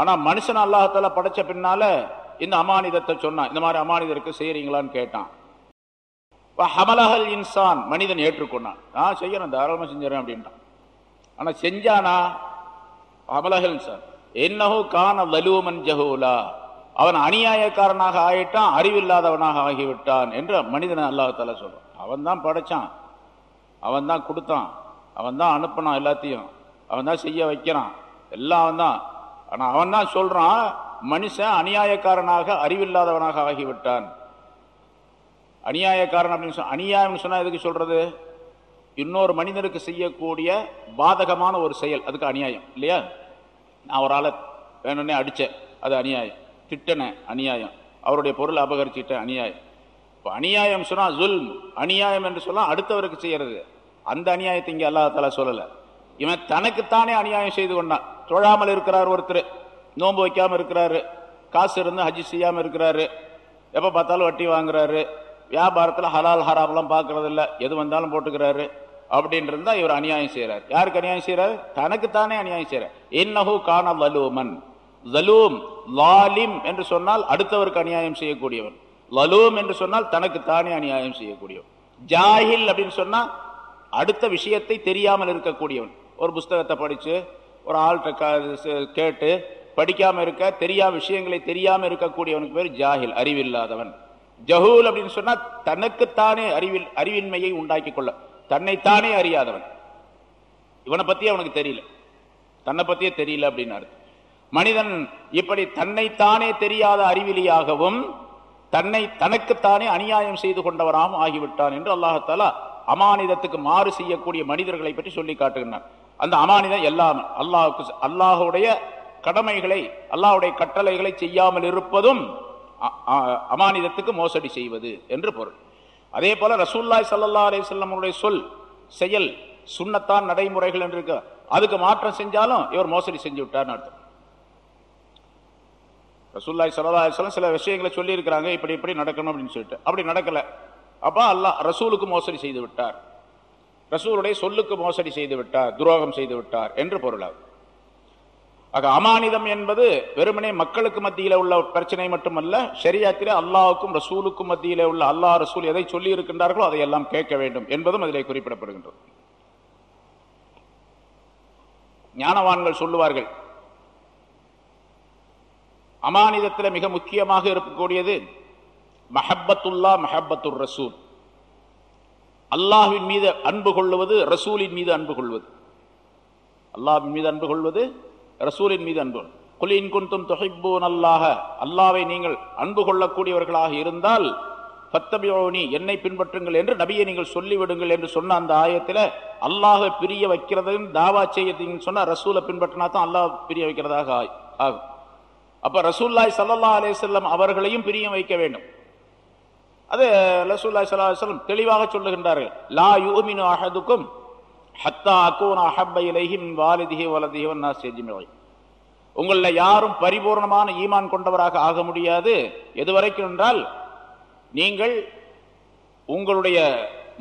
ஆனா மனுஷன் அல்லாஹால படைச்ச பின்னால இந்த அமானிதத்தை சொன்னான். இந்த மாதிரி அமானிதருக்கு செய்யறீங்களான்னு கேட்டான். ஹமலஹல் இன்சான் மனிதன் ஏற்றுக்கொண்டான். நான் செய்யறேன் தாராளமாக செஞ்சுறேன் அப்படின்ட்டான். ஆனா செஞ்சானா? ஹமலஹல் இன்சான். என்னஹோ கான வலூமன் ஜஹூலா. அவன் அநியாயக்காரனாக ஆயிட்டான் அறிவில்லாதவனாக ஆகிவிட்டான் என்று மனிதனை அல்லாஹால சொல்றான். அவன் தான் படைச்சான். அவன் தான் கொடுத்தான். அவன் தான் அனுப்பினான் எல்லாத்தையும். அவன் தான் செய்ய வைக்கிறான். எல்லாம் அவன் தான் ஆனால் அவன் தான் சொல்றான் மனுஷன் அநியாயக்காரனாக அறிவில்லாதவனாக ஆகிவிட்டான். அநியாயக்காரன் அப்படின்னு சொன்னா அநியாயம் சொன்னால் எதுக்கு சொல்றது? இன்னொரு மனிதனுக்கு செய்யக்கூடிய பாதகமான ஒரு செயல் அதுக்கு அநியாயம் இல்லையா? நான் ஒரு ஆளை வேணும்னே அடித்தேன் அது அநியாயம். திட்டனேன் அநியாயம். அவருடைய பொருளை அபகரிச்சிட்டேன் அநியாயம். இப்போ அநியாயம் சொன்னால் ஜுல்ம் அநியாயம் என்று சொன்னால் அடுத்தவருக்கு செய்கிறது அந்த அநியாயத்தை இங்கே அல்லாத தாலா சொல்லலை. இவன் தனக்குத்தானே அநியாயம் செய்து கொண்டான். தொழாமல் இருக்கிறார் ஒருத்தர். நோன்பு வைக்காம இருக்கிறாரு. காசு இருந்து ஹஜ் செய்யாமல் இருக்கிறாரு. எப்ப பார்த்தாலும் வட்டி வாங்குறாரு. வியாபாரத்தில் ஹலால் ஹராம்லாம் பார்க்கறது இல்லை எது வந்தாலும் போட்டுக்கிறாரு. அப்படின்றது இவர் அநியாயம் செய்கிறார் யாருக்கு அநியாயம் செய்கிறார் தனக்குத்தானே அநியாயம் செய்யறார் இன்னஹு கான லலூமன். லலூம் லாலிம் என்று சொன்னால் அடுத்தவருக்கு அநியாயம் செய்யக்கூடியவன். லலூம் என்று சொன்னால் தனக்குத்தானே அநியாயம் செய்யக்கூடியவன். ஜாஹில் அப்படின்னு சொன்னா அடுத்த விஷயத்தை தெரியாமல் இருக்கக்கூடியவன். ஒரு புஸ்தகத்தை படிச்சு ஒரு ஆள்கிட்ட கேட்டு படிக்காம இருக்க தெரியாம விஷயங்களை தெரியாம இருக்கக்கூடியவனுக்கு பேர் ஜாஹில் அறிவில்லாதவன். ஜஹூல் அப்படின்னு சொன்னா தனக்குத்தானே அறிவில் அறிவின்மையை உண்டாக்கி கொள்ள தன்னைத்தானே அறியாதவன். இவனை பத்தி அவனுக்கு தெரியல. தன்னை பற்றியே தெரியல அப்படின்னு அர்த்தம். மனிதன் இப்படி தன்னைத்தானே தெரியாத அறிவிலியாகவும் தன்னை தனக்குத்தானே அநியாயம் செய்து கொண்டவராகவும் ஆகிவிட்டான் என்று அல்லாஹத்தாலா அமானிதத்துக்கு மாறு செய்யக்கூடிய மனிதர்களை பற்றி சொல்லி காட்டுகின்றான். அந்த அமானிதம் எல்லாம் அல்லாஹுக்கு அல்லாஹுடைய கடமைகளை அல்லாஹுடைய கட்டளைகளை செய்யாமல் இருப்பதும் அ- அமானிதத்துக்கு மோசடி செய்வது என்று பொருள். அதே போல ரசூல்லாய் சல்லா அலிசல்லமுடைய சொல் செயல் சுண்ணத்தான் நடைமுறைகள் என்று இருக்க. அதுக்கு மாற்றம் செஞ்சாலும் இவர் மோசடி செஞ்சு விட்டார்னு அர்த்தம். ரசூல்லாய் சல்லா அலிஸ்லாம் சில விஷயங்களை சொல்லியிருக்கிறாங்க இப்படி இப்படி நடக்கணும் அப்படின்னு சொல்லிட்டு. அப்படி நடக்கல. அப்போ அல்லாஹ் ரசூலுக்கு மோசடி செய்து விட்டார். ரசூருடைய சொல்லுக்கு மோசடி செய்து விட்டார் துரோகம் செய்து விட்டார் என்று பொருளாகும். ஆக அமானிதம் என்பது வெறுமனே மக்களுக்கு மத்தியில உள்ள பிரச்சனை மட்டுமல்ல ஷரியாத்திலே அல்லாவுக்கும் ரசூலுக்கும் மத்தியில் உள்ள அல்லாஹ் ரசூல் எதை சொல்லி இருக்கின்றார்களோ அதையெல்லாம் கேட்க வேண்டும் என்பதும் அதிலே குறிப்பிடப்படுகின்றது. ஞானவான்கள் சொல்லுவார்கள் அமானிதத்தில் மிக முக்கியமாக இருக்கக்கூடியது மஹப்பத்துல்லா மஹப்பத்துர் ரசூல். அல்லாஹின் மீது அன்பு கொள்வது ரசூலின் மீது அன்பு கொள்வது. அல்லாஹின் மீது அன்பு கொள்வது ரசூலின் மீது அன்பு. குலின் குந்தும் தொகைப்போன் அல்லாஹ அல்லாவை நீங்கள் அன்பு கொள்ளக்கூடியவர்களாக இருந்தால் பத்தபியோனி என்னை பின்பற்றுங்கள் என்று நபியை நீங்கள் சொல்லிவிடுங்கள் என்று சொன்ன அந்த ஆயத்துல அல்லாஹை பிரிய வைக்கிறதுன்னு தாவா செய்யறதுன்னு சொன்னா ரசூலை பின்பற்றினா தான் அல்லாஹ் பிரிய வைக்கிறதாக ஆய்- ஆகும். அப்ப ரசூல்லாய் சல்லா அலே செல்லம் அவர்களையும் பிரியம் வைக்க வேண்டும். அது ரசூல்லாய் சலாஹம் தெளிவாக சொல்லுகின்றார்கள். லா யூமினு அஹதுக்கும் ஹத்தா அக்கூன் அஹப்ப இலைஹி வாலிதிஹி வலதிஹி வன்னாஸ் அஜ்மஈன். உங்களில் யாரும் பரிபூர்ணமான ஈமான் கொண்டவராக ஆக முடியாது. எதுவரைக்கும் என்றால் நீங்கள் உங்களுடைய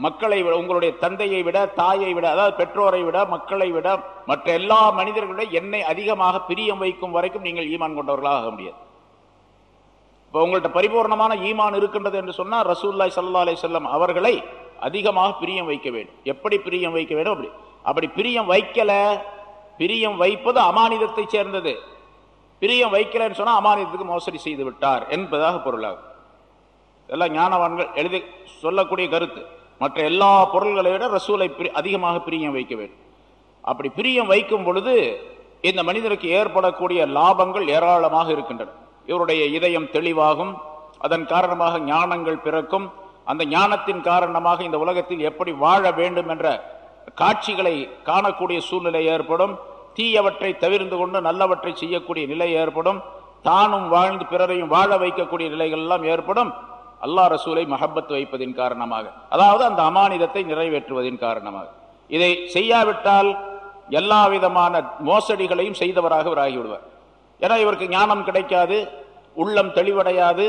மக்களை விட உங்களுடைய தந்தையை விட தாயை விட அதாவது பெற்றோரை விட மக்களை விட மற்ற எல்லா மனிதர்களை என்னை அதிகமாக பிரியம் வைக்கும் வரைக்கும் நீங்கள் ஈமான் கொண்டவர்களாக ஆக முடியாது. இப்போ உங்கள்ட்ட பரிபூர்ணமான ஈமான் இருக்கின்றது என்று சொன்னால் ரசூல்லாய் சல்லா அலைஹி செல்லம் அவர்களை அதிகமாக பிரியம் வைக்க வேண்டும். எப்படி பிரியம் வைக்க வேண்டும்? அப்படி அப்படி பிரியம் வைக்கல பிரியம் வைப்பது அமானிதத்தை சேர்ந்தது. பிரியம் வைக்கலன்னு சொன்னா அமானிதத்துக்கு மோசடி செய்து விட்டார் என்பதாக பொருளாகும். இதெல்லாம் ஞானவான்கள் எழுதி சொல்லக்கூடிய கருத்து. மற்ற எல்லா பொருள்களை விட ரசூலை பிரி- அதிகமாக பிரியம் வைக்க வேண்டும். அப்படி பிரியம் வைக்கும் பொழுது இந்த மனிதனுக்கு ஏற்படக்கூடிய லாபங்கள் ஏராளமாக இருக்கின்றன. இவருடைய இதயம் தெளிவாகும். அதன் காரணமாக ஞானங்கள் பிறக்கும். அந்த ஞானத்தின் காரணமாக இந்த உலகத்தில் எப்படி வாழ வேண்டும் என்ற காட்சிகளை காணக்கூடிய சூழ்நிலை ஏற்படும். தீயவற்றை தவிர்ந்து கொண்டு நல்லவற்றை செய்யக்கூடிய நிலை ஏற்படும். தானும் வாழ்ந்து பிறரையும் வாழ வைக்கக்கூடிய நிலைகள் எல்லாம் ஏற்படும். அல்லா ரசூலை மஹப்பத் வைப்பதின் காரணமாக. அதாவது அந்த அமானிதத்தை நிறைவேற்றுவதின் காரணமாக. இதை செய்யாவிட்டால் எல்லா விதமான மோசடிகளையும் செய்தவராக இவர் ஆகிவிடுவார். ஏன்னா இவருக்கு ஞானம் கிடைக்காது உள்ளம் தெளிவடையாது.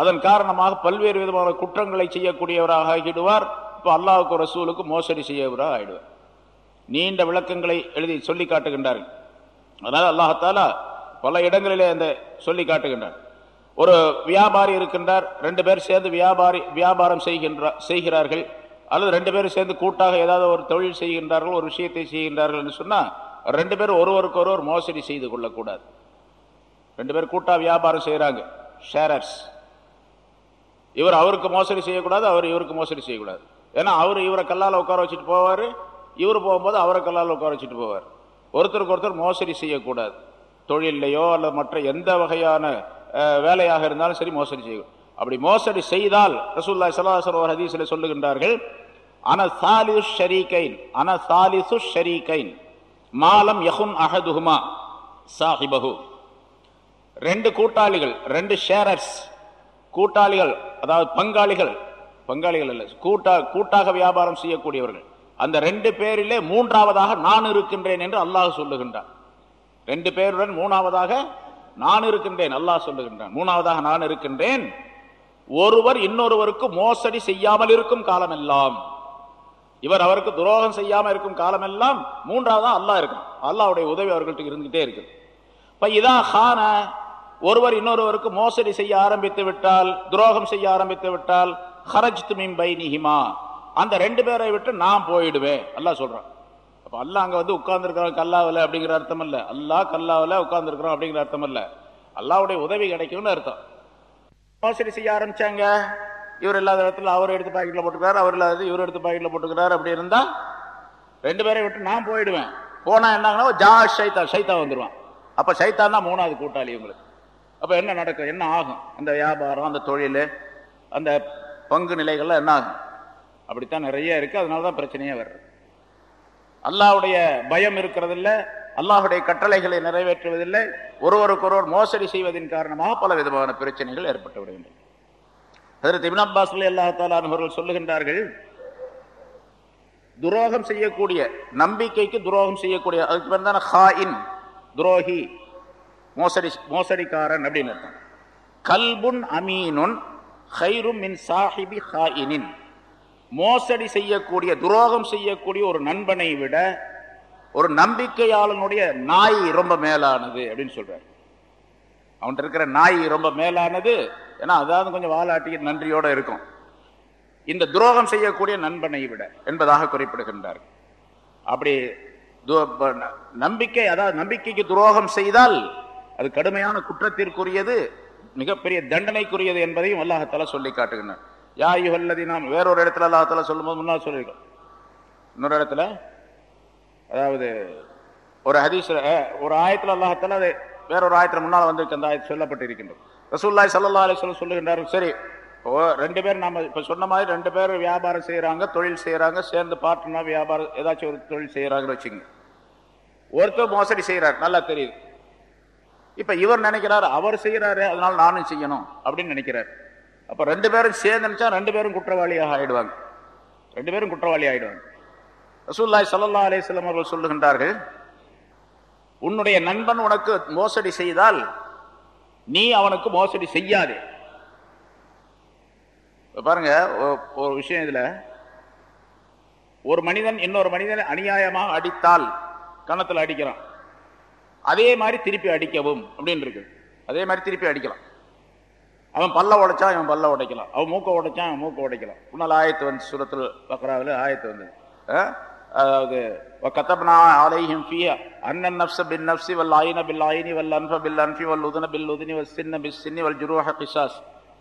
அதன் காரணமாக பல்வேறு விதமான குற்றங்களை செய்யக்கூடியவராக ஆகிடுவார். இப்போ அல்லாஹுக்கு ரசூலுக்கு மோசடி செய்யவராக ஆகிடுவார் நீண்ட விளக்கங்களை எழுதி சொல்லி காட்டுகின்றார்கள். அதனால் அல்லாஹாலா பல இடங்களிலே அந்த சொல்லி காட்டுகின்றார் ஒரு வியாபாரி இருக்கின்றார் ரெண்டு பேர் சேர்ந்து வியாபாரி வியாபாரம் செய்கின்ற செய்கிறார்கள். அல்லது ரெண்டு பேரும் சேர்ந்து கூட்டாக ஏதாவது ஒரு தொழில் செய்கின்றார்கள் ஒரு விஷயத்தை செய்கின்றார்கள் என்று ரெண்டு பேரும் ஒருவருக்கு ஒருவர் மோசடி செய்து கொள்ளக்கூடாது. ரெண்டு பேர் கூட்டா வியாபாரம் செய்யறாங்க ஷேரர்ஸ் இவர் அவருக்கு மோசடி செய்யக்கூடாது அவர் இவருக்கு மோசடி செய்யக்கூடாது. ஏன்னா அவர் இவரை கல்லால் உட்கார வச்சுட்டு போவார் இவர் போகும்போது அவரை கல்லால் உட்கார வச்சுட்டு போவார். ஒருத்தருக்கு ஒருத்தர் மோசடி செய்யக்கூடாது. தொழிலையோ அல்லது மற்ற எந்த வகையான வேலையாக இருந்தாலும் சரி மோசடி செய்யும் அப்படி மோசடி செய்தால் ரசூல்லா சலாசர் ஒரு ஹதீஸில் சொல்லுகின்றார்கள் அன ஷரீகைன் அனசாலிசு ஷரீகைன் மாலம் யஹுன் அஹதுஹுமா சாஹிபஹு. ரெண்டு கூட்டாளிகள் ரெண்டு ஷேரர்ஸ் கூட்டாளிகள் அதாவது பங்காளிகள். பங்காளிகள் அல்ல கூட்டா கூட்டாக வியாபாரம் செய்யக்கூடியவர்கள். அந்த ரெண்டு பேரிலே மூன்றாவதாக நான் இருக்கின்றேன் என்று அல்லாஹ் சொல்லுகின்றான். ரெண்டு பேருடன் மூணாவதாக நான் இருக்கின்றேன் அல்லாஹ் சொல்லுகின்றான். மூணாவதாக நான் இருக்கின்றேன். ஒருவர் இன்னொருவருக்கு மோசடி செய்யாமல் இருக்கும் காலமெல்லாம். இவர் அவருக்கு துரோகம் செய்யாமல் இருக்கும் காலமெல்லாம் மூன்றாவதாக அல்லாஹ் இருக்கும் அல்லாவுடைய உதவி அவர்கள்ட்ட இருந்துகிட்டே இருக்கு இப்ப இதா ஹான ஒருவர் இன்னொருவருக்கு மோசடி செய்ய ஆரம்பித்து விட்டால் துரோகம் செய்ய ஆரம்பித்து விட்டால் ஹரஜ் துமிம்பை நிஹிமா அந்த ரெண்டு பேரை விட்டு நான் போயிடுவேன். அல்லா சொல்றான். அப்போ அல்லா அங்கே வந்து உட்கார்ந்துருக்கிறான் கல்லாவில் அப்படிங்கிற அர்த்தம் இல்லை. அல்லா கல்லாவில் உட்கார்ந்துருக்கிறோம் அப்படிங்கிற அர்த்தம் இல்லை. அல்லாவுடைய உதவி கிடைக்கும்னு அர்த்தம். மோசடி செய்ய ஆரம்பிச்சாங்க. இவர் இல்லாத இடத்துல அவர் எடுத்து பாக்கெட்ல போட்டுக்கிறார் அவர் இல்லாத இவர் எடுத்து பாக்கெட்ல போட்டுக்கிறார். அப்படி இருந்தா ரெண்டு பேரை விட்டு நான் போயிடுவேன். போனா என்னங்கன்னா ஜா ஷைதா ஷைதா வந்துருவான். அப்ப சைத்தான் தான் மூணாவது கூட்டாளி உங்களுக்கு அப்போ என்ன நடக்கும்? என்ன ஆகும்? அந்த வியாபாரம் அந்த தொழில் அந்த பங்கு நிலைகள்லாம் என்ன ஆகும்? அப்படித்தான் நிறைய இருக்குது அதனால தான் பிரச்சனையே வருது. அல்லாஹ்வுடைய பயம் இருக்கிறதில்ல. அல்லாஹ்வுடைய கட்டளைகளை நிறைவேற்றுவதில்லை. ஒருவருக்கொருவர் மோசடி செய்வதன் காரணமாக பல விதமான பிரச்சனைகள் ஏற்பட்டு விடுகின்றன. அதற்கு இபின் அப்பாஸ் அவர்கள் சொல்லுகின்றார்கள் துரோகம் செய்யக்கூடிய நம்பிக்கைக்கு துரோகம் செய்யக்கூடிய அதுக்கு பேர் தானே ஹாயின் துரோகி. மோசடி மோசடிக்காரன் அப்படின்னு அர்த்தம். கல்புன் அமீனுன் ஹைரும் மின் சாஹிபி ஹாயினின். மோசடி செய்யக்கூடிய துரோகம் செய்யக்கூடிய ஒரு நண்பனை விட ஒரு நம்பிக்கையாளனுடைய நாய் ரொம்ப மேலானது அப்படின்னு சொல்றாரு. அவன்கிட்ட இருக்கிற நாய் ரொம்ப மேலானது ஏன்னா அதாவது கொஞ்சம் வாலாட்டிய நன்றியோட இருக்கும். இந்த துரோகம் செய்யக்கூடிய நண்பனை விட என்பதாக குறிப்பிடுகின்றார். அப்படி ந- நம்பிக்கை அதாவது நம்பிக்கைக்கு துரோகம் செய்தால் அது கடுமையான குற்றத்திற்குரியது மிகப்பெரிய தண்டனைக்குரியது என்பதையும் அல்லாஹத்தால சொல்லி காட்டுகின்றான். யா யுகல்லதி நாம் வேறொரு இடத்துல அல்லாஹத்தால சொல்லும்போது முன்னால் சொல்லியிருக்கோம் இன்னொரு இடத்துல அதாவது ஒரு ஹதீஸ் ஒரு ஆயத்தில் அல்லாஹத்தால அது வேறொரு ஆயத்தில் முன்னால் வந்திருக்கு அந்த ஆயத்தில் சொல்லப்பட்டு இருக்கின்றது ரசூல்லாய் சல்லா அலிஸ்வலம் சொல்லுகின்றார்கள் சரி ஓ ரெண்டு பேர் நாம் இப்போ சொன்ன மாதிரி ரெண்டு பேர் வியாபாரம் செய்கிறாங்க தொழில் செய்கிறாங்க சேர்ந்து பார்ட்னா வியாபாரம் ஏதாச்சும் ஒரு தொழில் செய்கிறாங்கன்னு வச்சுங்க ஒருத்தர் மோசடி செய்கிறார் நல்லா தெரியுது. இப்ப இவர் நினைக்கிறாரு அவர் செய்யறாரு அதனால நானும் செய்யணும் அப்படின்னு நினைக்கிறார். அப்ப ரெண்டு பேரும் சேர்ந்து நினைச்சா ரெண்டு பேரும் குற்றவாளியாக ஆயிடுவாங்க. ரெண்டு பேரும் குற்றவாளி ஆயிடுவாங்க. ரசூல்லாய் சல்லா அலிஸ்லாம் அவர்கள் சொல்லுகின்றார்கள் உன்னுடைய நண்பன் உனக்கு மோசடி செய்தால் நீ அவனுக்கு மோசடி செய்யாதே. பாருங்க ஒரு விஷயம் இதுல. ஒரு மனிதன் இன்னொரு மனிதனை அநியாயமாக அடித்தால் கணத்தில் அடிக்கிறான். அதே மாதிரி திருப்பி அடிக்கவும் அப்படின்னு இருக்கு. அதே மாதிரி திருப்பி அடிக்கலாம். அவன் பல்ல உடைச்சா இவன் பல்ல உடைக்கலாம். அவன் மூக்க உடைச்சான் அவன் மூக்க உடைக்கலாம். முன்னால் ஆயத்து வந்து சுரத்தில் பக்ராவில் ஆயத்து வந்து அதாவது கத்தப்னா ஆலைஹிம் ஃபியா அன்னன் நப்ச பின் நப்சி வல் ஆயின பில் ஆயினி வல் அன்ஃப பில் அன்ஃபி வல் உதன பில் உதினி வல் சின்ன பிஸ் சின்னி வல் ஜுருஹ கிசாஸ்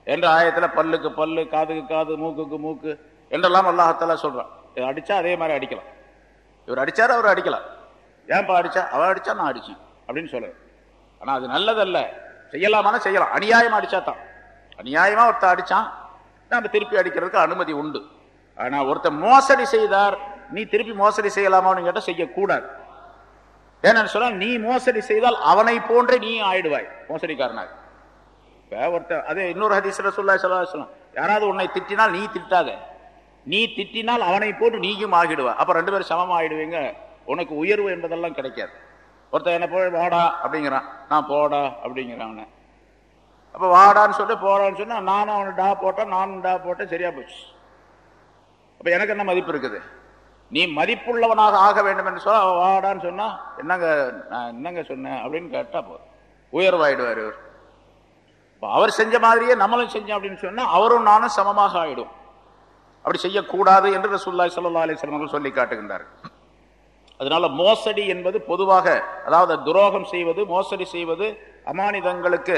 என்ற ஆயத்தில் பல்லுக்கு பல்லு காதுக்கு காது மூக்குக்கு மூக்கு என்றெல்லாம் அல்லாஹத்தாலா சொல்கிறான் இதை அடித்தா அதே மாதிரி அடிக்கலாம். இவர் அடித்தார் அவர் அடிக்கலாம் ஏன்பா அடிச்சா? அவர் அடித்தா நான் அடித்தேன் அப்படின்னு சொல்லுது ஆனால் அது நல்லதல்ல. செய்யலாமான செய்யலாம். அநியாயமாக அடித்தா தான் அநியாயமாக ஒருத்தன் அடிச்சான். நாம திருப்பி அடிக்கிறதுக்கு அனுமதி உண்டு. ஆனால் ஒருத்தன் மோசடி செய்தார் நீ திருப்பி மோசடி செய்யலாமான்னு கேட்டால் செய்யக்கூடாது. ஏன்னு சொன்னால் நீ மோசடி செய்தால் அவனை போன்றே நீ ஆயிடுவாய் மோசடிக்காரனாக இப்போ ஒருத்தர் அதே இன்னொரு ஹதீஸில் சொல்ல சொல்ல சொல்லலாம் யாராவது உன்னை திட்டினால் நீ திட்டாத. நீ திட்டினால் அவனை போட்டு நீயும் ஆகிடுவா அப்போ ரெண்டு பேரும் சமம் ஆகிடுவீங்க உனக்கு உயர்வு என்பதெல்லாம் கிடைக்காது. ஒருத்தன் என்ன போய் வாடா அப்படிங்கிறான். நான் போடா அப்படிங்கிறான் அவனை. அப்போ வாடான்னு சொல்லி போடான்னு சொன்னால் நானும் அவனை டா போட்டேன் நானும் டா போட்டேன் சரியா போச்சு. அப்போ எனக்கு என்ன மதிப்பு இருக்குது? நீ மதிப்புள்ளவனாக ஆக வேண்டும் என்று சொல்ல அவன் வாடான்னு சொன்னால் என்னங்க நான் என்னங்க சொன்னேன் அப்படின்னு கேட்டால் போதும். உயர்வாயிடுவார் இவர். அவர் செஞ்ச மாதிரியே நம்மளும் செஞ்சோம் அப்படின்னு சொன்னால் அவரும் நானும் சமமாக ஆயிடும். அப்படி செய்யக்கூடாது என்று ரசூல்லாய் சல்லா அலிஸ்லாம் சொல்லி காட்டுகின்றார் அதனால மோசடி என்பது பொதுவாக அதாவது துரோகம் செய்வது மோசடி செய்வது அமானிதங்களுக்கு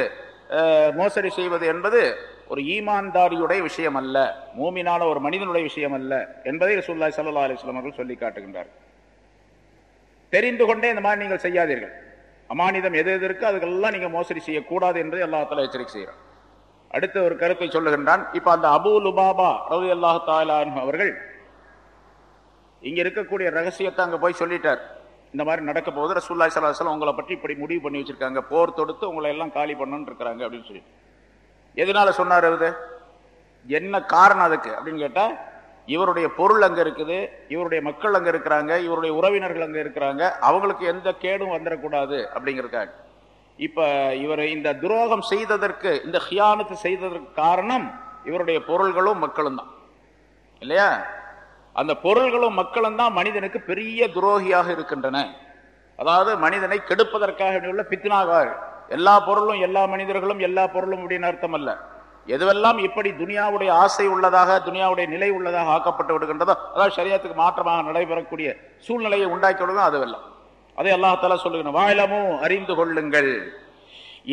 மோசடி செய்வது என்பது ஒரு ஈமான்தாரியுடைய விஷயம் அல்ல மூமினான ஒரு மனிதனுடைய விஷயம் அல்ல என்பதை ரசூல்லாய் சல்லா அலிஸ்லாம் அவர்கள் சொல்லி காட்டுகின்றார் தெரிந்து கொண்டே இந்த மாதிரி நீங்கள் செய்யாதீர்கள். அமானிதம் எது எது இருக்கு அதுக்கெல்லாம் நீங்க மோசடி செய்யக்கூடாது என்று அல்லாஹால எச்சரிக்கை செய்கிறார் அடுத்த ஒரு கருத்தை சொல்லுகின்றான். இப்ப அந்த அபு லுபாபா ரவி அல்லாஹ் அவர்கள் இங்க இருக்கக்கூடிய ரகசியத்தை அங்க போய் சொல்லிட்டார். இந்த மாதிரி நடக்க போது ரசூல்லாய் சலாஹலம் உங்களை பற்றி இப்படி முடிவு பண்ணி வச்சிருக்காங்க. போர் தொடுத்து உங்களை எல்லாம் காலி பண்ணணும்னு இருக்கிறாங்க அப்படின்னு சொல்லி. எதனால சொன்னார் அது என்ன காரணம் அதுக்கு அப்படின்னு கேட்டால் இவருடைய பொருள் அங்கே இருக்குது இவருடைய மக்கள் அங்கே இருக்கிறாங்க இவருடைய உறவினர்கள் அங்கே இருக்கிறாங்க அவங்களுக்கு எந்த கேடும் வந்துடக்கூடாது அப்படிங்கிறக்காங்க இப்போ இவர் இந்த துரோகம் செய்ததற்கு இந்த ஹியானத்தை செய்ததற்கு காரணம் இவருடைய பொருள்களும் மக்களும் தான் இல்லையா? அந்த பொருள்களும் மக்களும் தான் மனிதனுக்கு பெரிய துரோகியாக இருக்கின்றன. அதாவது மனிதனை கெடுப்பதற்காக உள்ள பித்னாக எல்லா பொருளும் எல்லா மனிதர்களும் எல்லா பொருளும் அப்படின்னு அர்த்தம் அல்ல. எதுவெல்லாம் இப்படி துனியாவுடைய ஆசை உள்ளதாக துனியாவுடைய நிலை உள்ளதாக ஆக்கப்பட்டு விடுகின்றதோ அதாவது சரியத்துக்கு மாற்றமாக நடைபெறக்கூடிய சூழ்நிலையை உண்டாக்கி விடுதோ அதுவெல்லாம். அதை அல்லாஹால சொல்லுகிறேன் வாயிலமும் அறிந்து கொள்ளுங்கள்.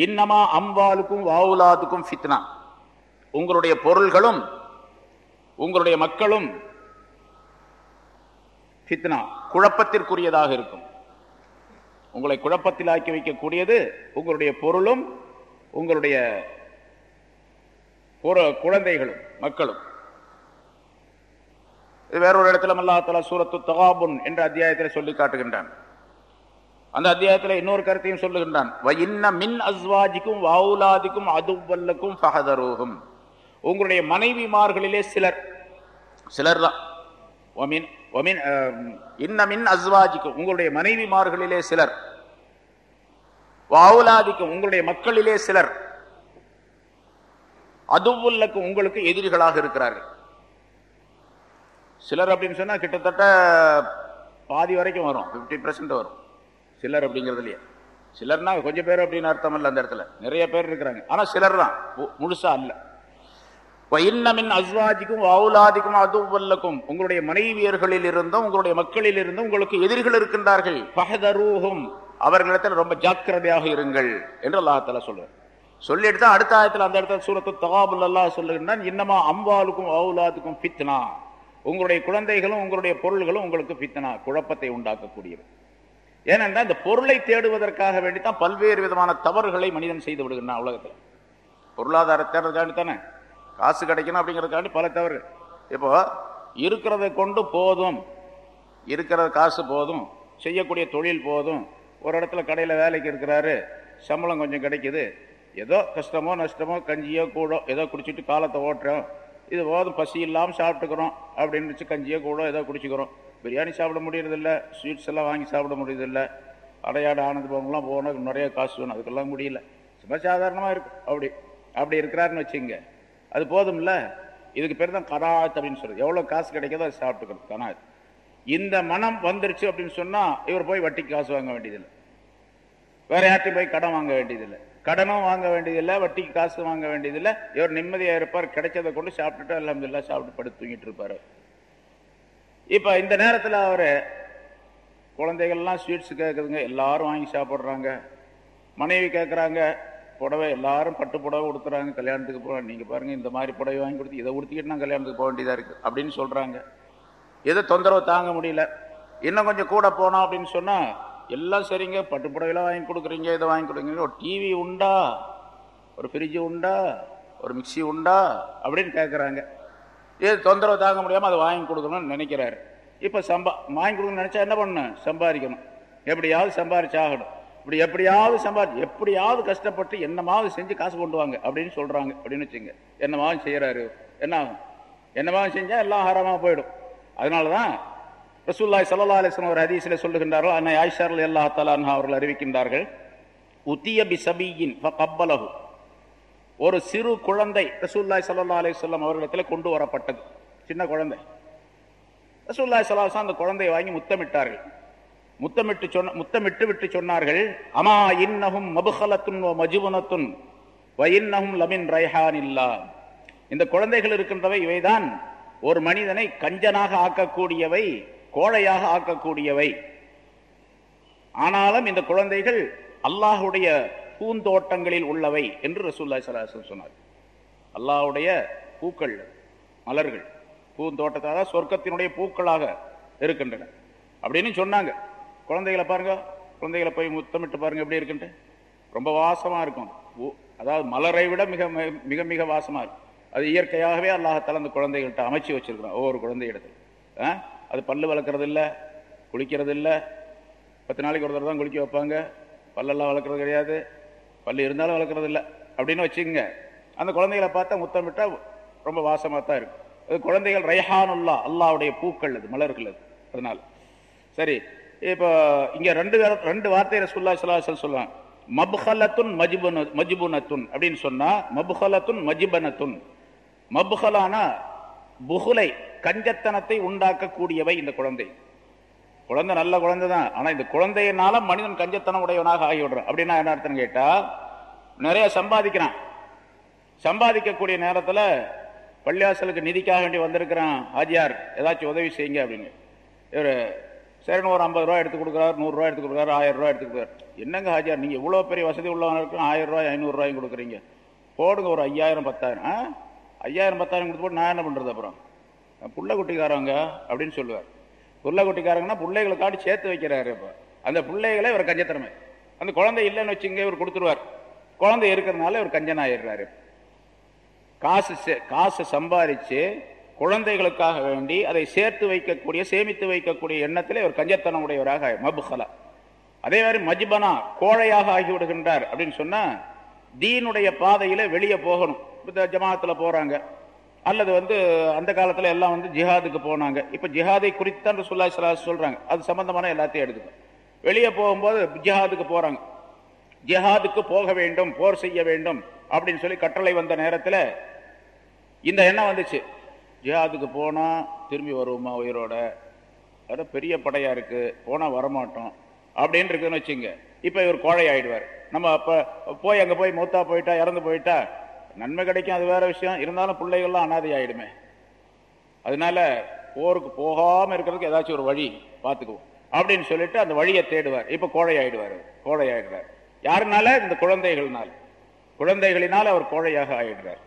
இன்னமா அம்பாலுக்கும் வாவுலாதுக்கும் ஃபித்னா. உங்களுடைய பொருள்களும் உங்களுடைய மக்களும் ஃபித்னா குழப்பத்திற்குரியதாக இருக்கும். உங்களை குழப்பத்தில் ஆக்கி வைக்கக்கூடியது உங்களுடைய பொருளும் உங்களுடைய குழந்தைகளும் மக்களும். இது வேறொரு இடத்துல அல்லாஹால சூரத்து தகாபுன் என்ற அத்தியாயத்தில் சொல்லி காட்டுகின்றான். அந்த அத்தியாயத்தில் இன்னொரு கருத்தையும் சொல்லுகின்றான். "வ இன்ன மின் அஸ்வாஜிக்கும் வவுலாதிக்கும் அதுவல்லுக்கும் ஃபஹதரூஹும். உங்களுடைய மனைவிமார்களிலே சிலர் சிலர் தான் ஒமின் இன்ன மின் அஸ்வாஜிக்கும் உங்களுடைய மனைவிமார்களிலே சிலர். வாவுலாதிக்கும் உங்களுடைய மக்களிலே சிலர். அதுவுல்லக்கும் உங்களுக்கு எதிரிகளாக இருக்கிறார்கள். சிலர் அப்படின்னு சொன்னா கிட்டத்தட்ட பாதி வரைக்கும் வரும். 50% வரும். சிலர் அப்படிங்கிறதுலயே. சிலர்னா கொஞ்சம் பேர் அப்படின்னு அர்த்தம் இல்லை அந்த இடத்துல. நிறைய பேர் இருக்கிறாங்க. ஆனா சிலர் தான் முழுசாக இல்லை. வயின்னமின் இன்னமின் வாவுலாதிக்கும் அதுவல்லக்கும் உங்களுடைய மனைவியர்களில் இருந்தும் உங்களுடைய மக்களில் இருந்தும் உங்களுக்கு எதிரிகள் இருக்கின்றார்கள். பகதரூகும் அவர்களிடத்தில் ரொம்ப ஜாக்கிரதையாக இருங்கள் என்று அல்லாஹால சொல்றார் சொல்லிட்டு தான் அடுத்த ஆயத்தில் அந்த இடத்துல சூரத்து தகாபுல் அல்லா சொல்லுகின்றான் இன்னமா அம்பாலுக்கும் அவுலாதுக்கும் பித்னா உங்களுடைய குழந்தைகளும் உங்களுடைய பொருள்களும் உங்களுக்கு பித்தனா குழப்பத்தை உண்டாக்கக்கூடியது ஏனென்றால் இந்த பொருளை தேடுவதற்காக வேண்டித்தான் பல்வேறு விதமான தவறுகளை மனிதன் செய்து விடுகின்றான் உலகத்தில். பொருளாதார தேடுறதுக்காண்டி தானே? காசு கிடைக்கணும் அப்படிங்கிறதுக்காண்டி பல தவறு. இப்போ இருக்கிறத கொண்டு போதும். இருக்கிற காசு போதும். செய்யக்கூடிய தொழில் போதும். ஒரு இடத்துல கடையில் வேலைக்கு இருக்கிறாரு. சம்பளம் கொஞ்சம் கிடைக்குது. ஏதோ கஷ்டமோ நஷ்டமோ கஞ்சியோ கூடோ ஏதோ குடிச்சிட்டு காலத்தை ஓட்டுறோம். இது போதும். பசி இல்லாமல் சாப்பிட்டுக்கிறோம். அப்படின்னு வச்சு கஞ்சியோ கூடோ ஏதோ குடிச்சிக்கிறோம். பிரியாணி சாப்பிட முடியறதில்ல. ஸ்வீட்ஸ் எல்லாம் வாங்கி சாப்பிட முடியறதில்ல. அடையாடு ஆனது போகலாம் போனால் நிறைய காசு வேணும். அதுக்கெல்லாம் முடியல. சும்மா சாதாரணமாக இருக்கும் அப்படி அப்படி இருக்கிறாருன்னு வச்சுங்க அது போதும்ல? இதுக்கு பேர் தான் கராத் அப்படின்னு சொல்றது. எவ்வளோ காசு கிடைக்குதோ அதை சாப்பிட்டுக்கணும் கனாத் இந்த மனம் வந்துருச்சு அப்படின்னு சொன்னா இவர் போய் வட்டிக்கு காசு வாங்க வேண்டியதில்லை. வேற யார்ட்டையும் போய் கடன் வாங்க வேண்டியதில்லை. கடனும் வாங்க வேண்டியதில்லை வட்டிக்கு காசு வாங்க வேண்டியதில்லை. இவர் நிம்மதியாக இருப்பார் கிடைச்சதை கொண்டு சாப்பிட்டுட்டு அல்ஹம்துலில்லாஹ் சாப்பிட்டு படுத்து தூங்கிட்டு இருப்பாரு. இப்போ இந்த நேரத்தில் அவர் குழந்தைகள்லாம் ஸ்வீட்ஸ் கேட்குதுங்க எல்லாரும் வாங்கி சாப்பிட்றாங்க. மனைவி கேட்குறாங்க புடவை எல்லாரும் பட்டு புடவை கொடுத்துறாங்க கல்யாணத்துக்கு போக நீங்கள் பாருங்கள் இந்த மாதிரி புடவை வாங்கி கொடுத்து இதை உடுத்திக்கிட்டு நான் கல்யாணத்துக்கு போக வேண்டியதாக இருக்குது அப்படின்னு சொல்கிறாங்க எதை தொந்தரவு தாங்க முடியல. இன்னும் கொஞ்சம் கூட போனோம் அப்படின்னு சொன்னால் எல்லாம் சரிங்க பட்டு புடவைலாம் வாங்கி கொடுக்குறீங்க இதை வாங்கி கொடுக்குறீங்க. ஒரு டிவி உண்டா? ஒரு ஃப்ரிட்ஜ் உண்டா? ஒரு மிக்ஸி உண்டா? அப்படின்னு கேட்குறாங்க எது தொந்தரவு தாங்க முடியாமல் அதை வாங்கி கொடுக்கணும்னு நினைக்கிறாரு. இப்போ சம்பா வாங்கி கொடுக்கணும்னு நினச்சா என்ன பண்ணணும்? சம்பாதிக்கணும். எப்படியாவது சம்பாரிச்சாகணும். இப்படி எப்படியாவது சம்பாதி எப்படியாவது கஷ்டப்பட்டு என்னமாவது செஞ்சு காசு கொண்டு வாங்க அப்படின்னு சொல்றாங்க. அப்படின்னு வச்சுங்க. என்னமாவது செய்யறாரு என்ன ஆகும்? என்னமாவது செஞ்சா எல்லாம் ஹாரமாக போயிடும். அதனால தான் ரசூல்லாய் சல்லா அலிஸ்லாம் ஒரு ஹதீஸில் சொல்லுகின்றார்கள் அன்னை ஆயிஷார்கள் எல்லா தலான்ஹா அவர்கள் அறிவிக்கின்றார்கள் உத்திய பிசபியின் கப்பலகு ஒரு சிறு குழந்தை ரசூல்லாய் சல்லா அலிஸ்லாம் அவர்களிடத்தில் கொண்டு வரப்பட்டது. சின்ன குழந்தை. ரசூல்லாய் சல்லாஹ் அந்த குழந்தையை வாங்கி முத்தமிட்டார்கள். முத்தமிட்டு சொன்ன முத்தமிட்டு விட்டு சொன்னார்கள் அமா இன்னகும் மபுகலத்துன் வ மஜுபனத்துன் வ லமின் ரைஹான் இல்லா இந்த குழந்தைகள் இருக்கின்றவை இவைதான் ஒரு மனிதனை கஞ்சனாக ஆக்கக்கூடியவை கோழையாக ஆக்கக்கூடியவை. ஆனாலும் இந்த குழந்தைகள் அல்லாஹுடைய பூந்தோட்டங்களில் உள்ளவை என்று ரசூல்லா சலாஹன் சொன்னார் அல்லாஹ்வுடைய பூக்கள் மலர்கள் பூந்தோட்டத்தாக சொர்க்கத்தினுடைய பூக்களாக இருக்கின்றன. அப்படின்னு சொன்னாங்க. குழந்தைகளை பாருங்க குழந்தைகளை போய் முத்தமிட்டு பாருங்க எப்படி இருக்குன்ட்டு. ரொம்ப வாசமா இருக்கும். அதாவது மலரை விட மிக மிக- மிக மிக வாசமா இருக்கும். அது இயற்கையாகவே அல்லாஹத்தால் அந்த குழந்தைகள்கிட்ட அமைச்சு வச்சிருக்கிறோம் ஒவ்வொரு குழந்தை இடத்துல ஆ? அது பல்லு வளர்க்குறது இல்லை குளிக்கிறது இல்லை பத்து நாளைக்கு ஒரு தடவை தான் குளிக்க வைப்பாங்க. பல்லெல்லாம் வளர்க்குறது கிடையாது. பல் இருந்தாலும் வளர்க்குறது இல்லை அப்படின்னு வச்சுக்கோங்க. அந்த குழந்தைகளை பார்த்தா முத்தமிட்டால் ரொம்ப வாசமாக தான் இருக்கும். அது குழந்தைகள் ரைஹானுல்லா அல்லாவுடைய பூக்கள் அது மலர்கள் அது. அதனால். சரி. இப்போ இங்கே ரெண்டு ரெண்டு வார்த்தை சொல்லா சொல்லாசல் சொல்லலாம் மபுஹலத்துன் மஜிபுனு மஜ்புனத்துன் அப்படின்னு சொன்னால் மபுஹலத்துன் மஜ்பனத்துன். மப்ஹலானா புகுலை கஞ்சத்தனத்தை உண்டாக்கக்கூடியவை இந்த குழந்தை. குழந்தை நல்ல குழந்தை தான். ஆனால் இந்த குழந்தையினால மனிதன் கஞ்சத்தனம் உடையவனாக ஆகிவிடுறான் அப்படின்னா என்ன அர்த்தம் கேட்டால் நிறைய சம்பாதிக்கிறான். சம்பாதிக்கக்கூடிய நேரத்தில் பள்ளியாசலுக்கு நிதிக்காக வேண்டி வந்திருக்கிறான் ஆஜியார் ஏதாச்சும் உதவி செய்யுங்க அப்படின்னு. இவர் சரி ஒரு ஐம்பது ரூபா எடுத்து கொடுக்குறாரு நூறுரூவா எடுத்து கொடுக்குறாரு ஆயிரம் ரூபா எடுத்து கொடுக்குறாரு. என்னங்க ஹாஜியார் நீங்க இவ்வளோ பெரிய வசதி உள்ளவங்களுக்கு ஆயிரம் ரூபாய் ஐநூறுரூவாயும் கொடுக்குறீங்க. போடுங்க ஒரு ஐயாயிரம் பத்தாயிரம். ஆ? ஐயாயிரம் பத்தாயிரம் கொடுத்து போட்டு நான் என்ன பண்ணுறது அப்புறம்? புள்ள குட்டிக்காரங்க அப்படின்னு சொல்லுவார். புள்ள குட்டிக்காரங்கன்னா பிள்ளைகளுக்காடி சேர்த்து வைக்கிறாரு இப்போ அந்த பிள்ளைகளே இவர் கஞ்சத்திறமை அந்த குழந்தை இல்லைன்னு வச்சுங்க இவர் கொடுத்துருவார். குழந்தை இருக்கிறதுனால இவர் கஞ்சனாயிடுறாரு. காசு சே- காசு குழந்தைகளுக்காக வேண்டி அதை சேர்த்து வைக்கக்கூடிய சேமித்து வைக்கக்கூடிய எண்ணத்தில் இவர் கஞ்சத்தனம் உடையவராக மபுஹலா. அதே மாதிரி மஜ்பனா கோழையாக ஆகிவிடுகின்றார் அப்படின்னு சொன்னால் தீனுடைய பாதையில் வெளியே போகணும். இப்போ ஜமாத்தில் போகிறாங்க அல்லது வந்து அந்த காலத்தில் எல்லாம் வந்து ஜிஹாதுக்கு போனாங்க. இப்போ ஜிஹாதை குறித்தான் ரசூலுல்லாஹி ஸல்லல்லாஹு சொல்கிறாங்க அது சம்மந்தமான எல்லாத்தையும் எடுத்துக்கோ வெளியே போகும்போது ஜிஹாதுக்கு போகிறாங்க ஜிஹாதுக்கு போக வேண்டும் போர் செய்ய வேண்டும் அப்படின்னு சொல்லி கட்டளை வந்த நேரத்தில் இந்த எண்ணம் வந்துச்சு. ஜிஹாதுக்கு போனால் திரும்பி வருவோமா உயிரோட? அது பெரிய படையாக இருக்குது போனால் வரமாட்டோம். அப்படின்னு இருக்குதுன்னு வச்சுங்க. இப்போ இவர் கோழை ஆகிடுவார் நம்ம அப்போ போய் அங்கே போய் மூத்தா போயிட்டா இறந்து போயிட்டா நன்மை கிடைக்கும் அது வேற விஷயம். இருந்தாலும் பிள்ளைகள்லாம் அனாதை ஆகிடுமே அதனால போருக்கு போகாமல் இருக்கிறதுக்கு ஏதாச்சும் ஒரு வழி பார்த்துக்குவோம் அப்படின்னு சொல்லிட்டு அந்த வழியை தேடுவார். இப்போ கோழை ஆகிடுவார் கோழை ஆகிடுறார் யாருனால? இந்த குழந்தைகள்னால். குழந்தைகளினால் அவர் கோழையாக ஆகிடுறார்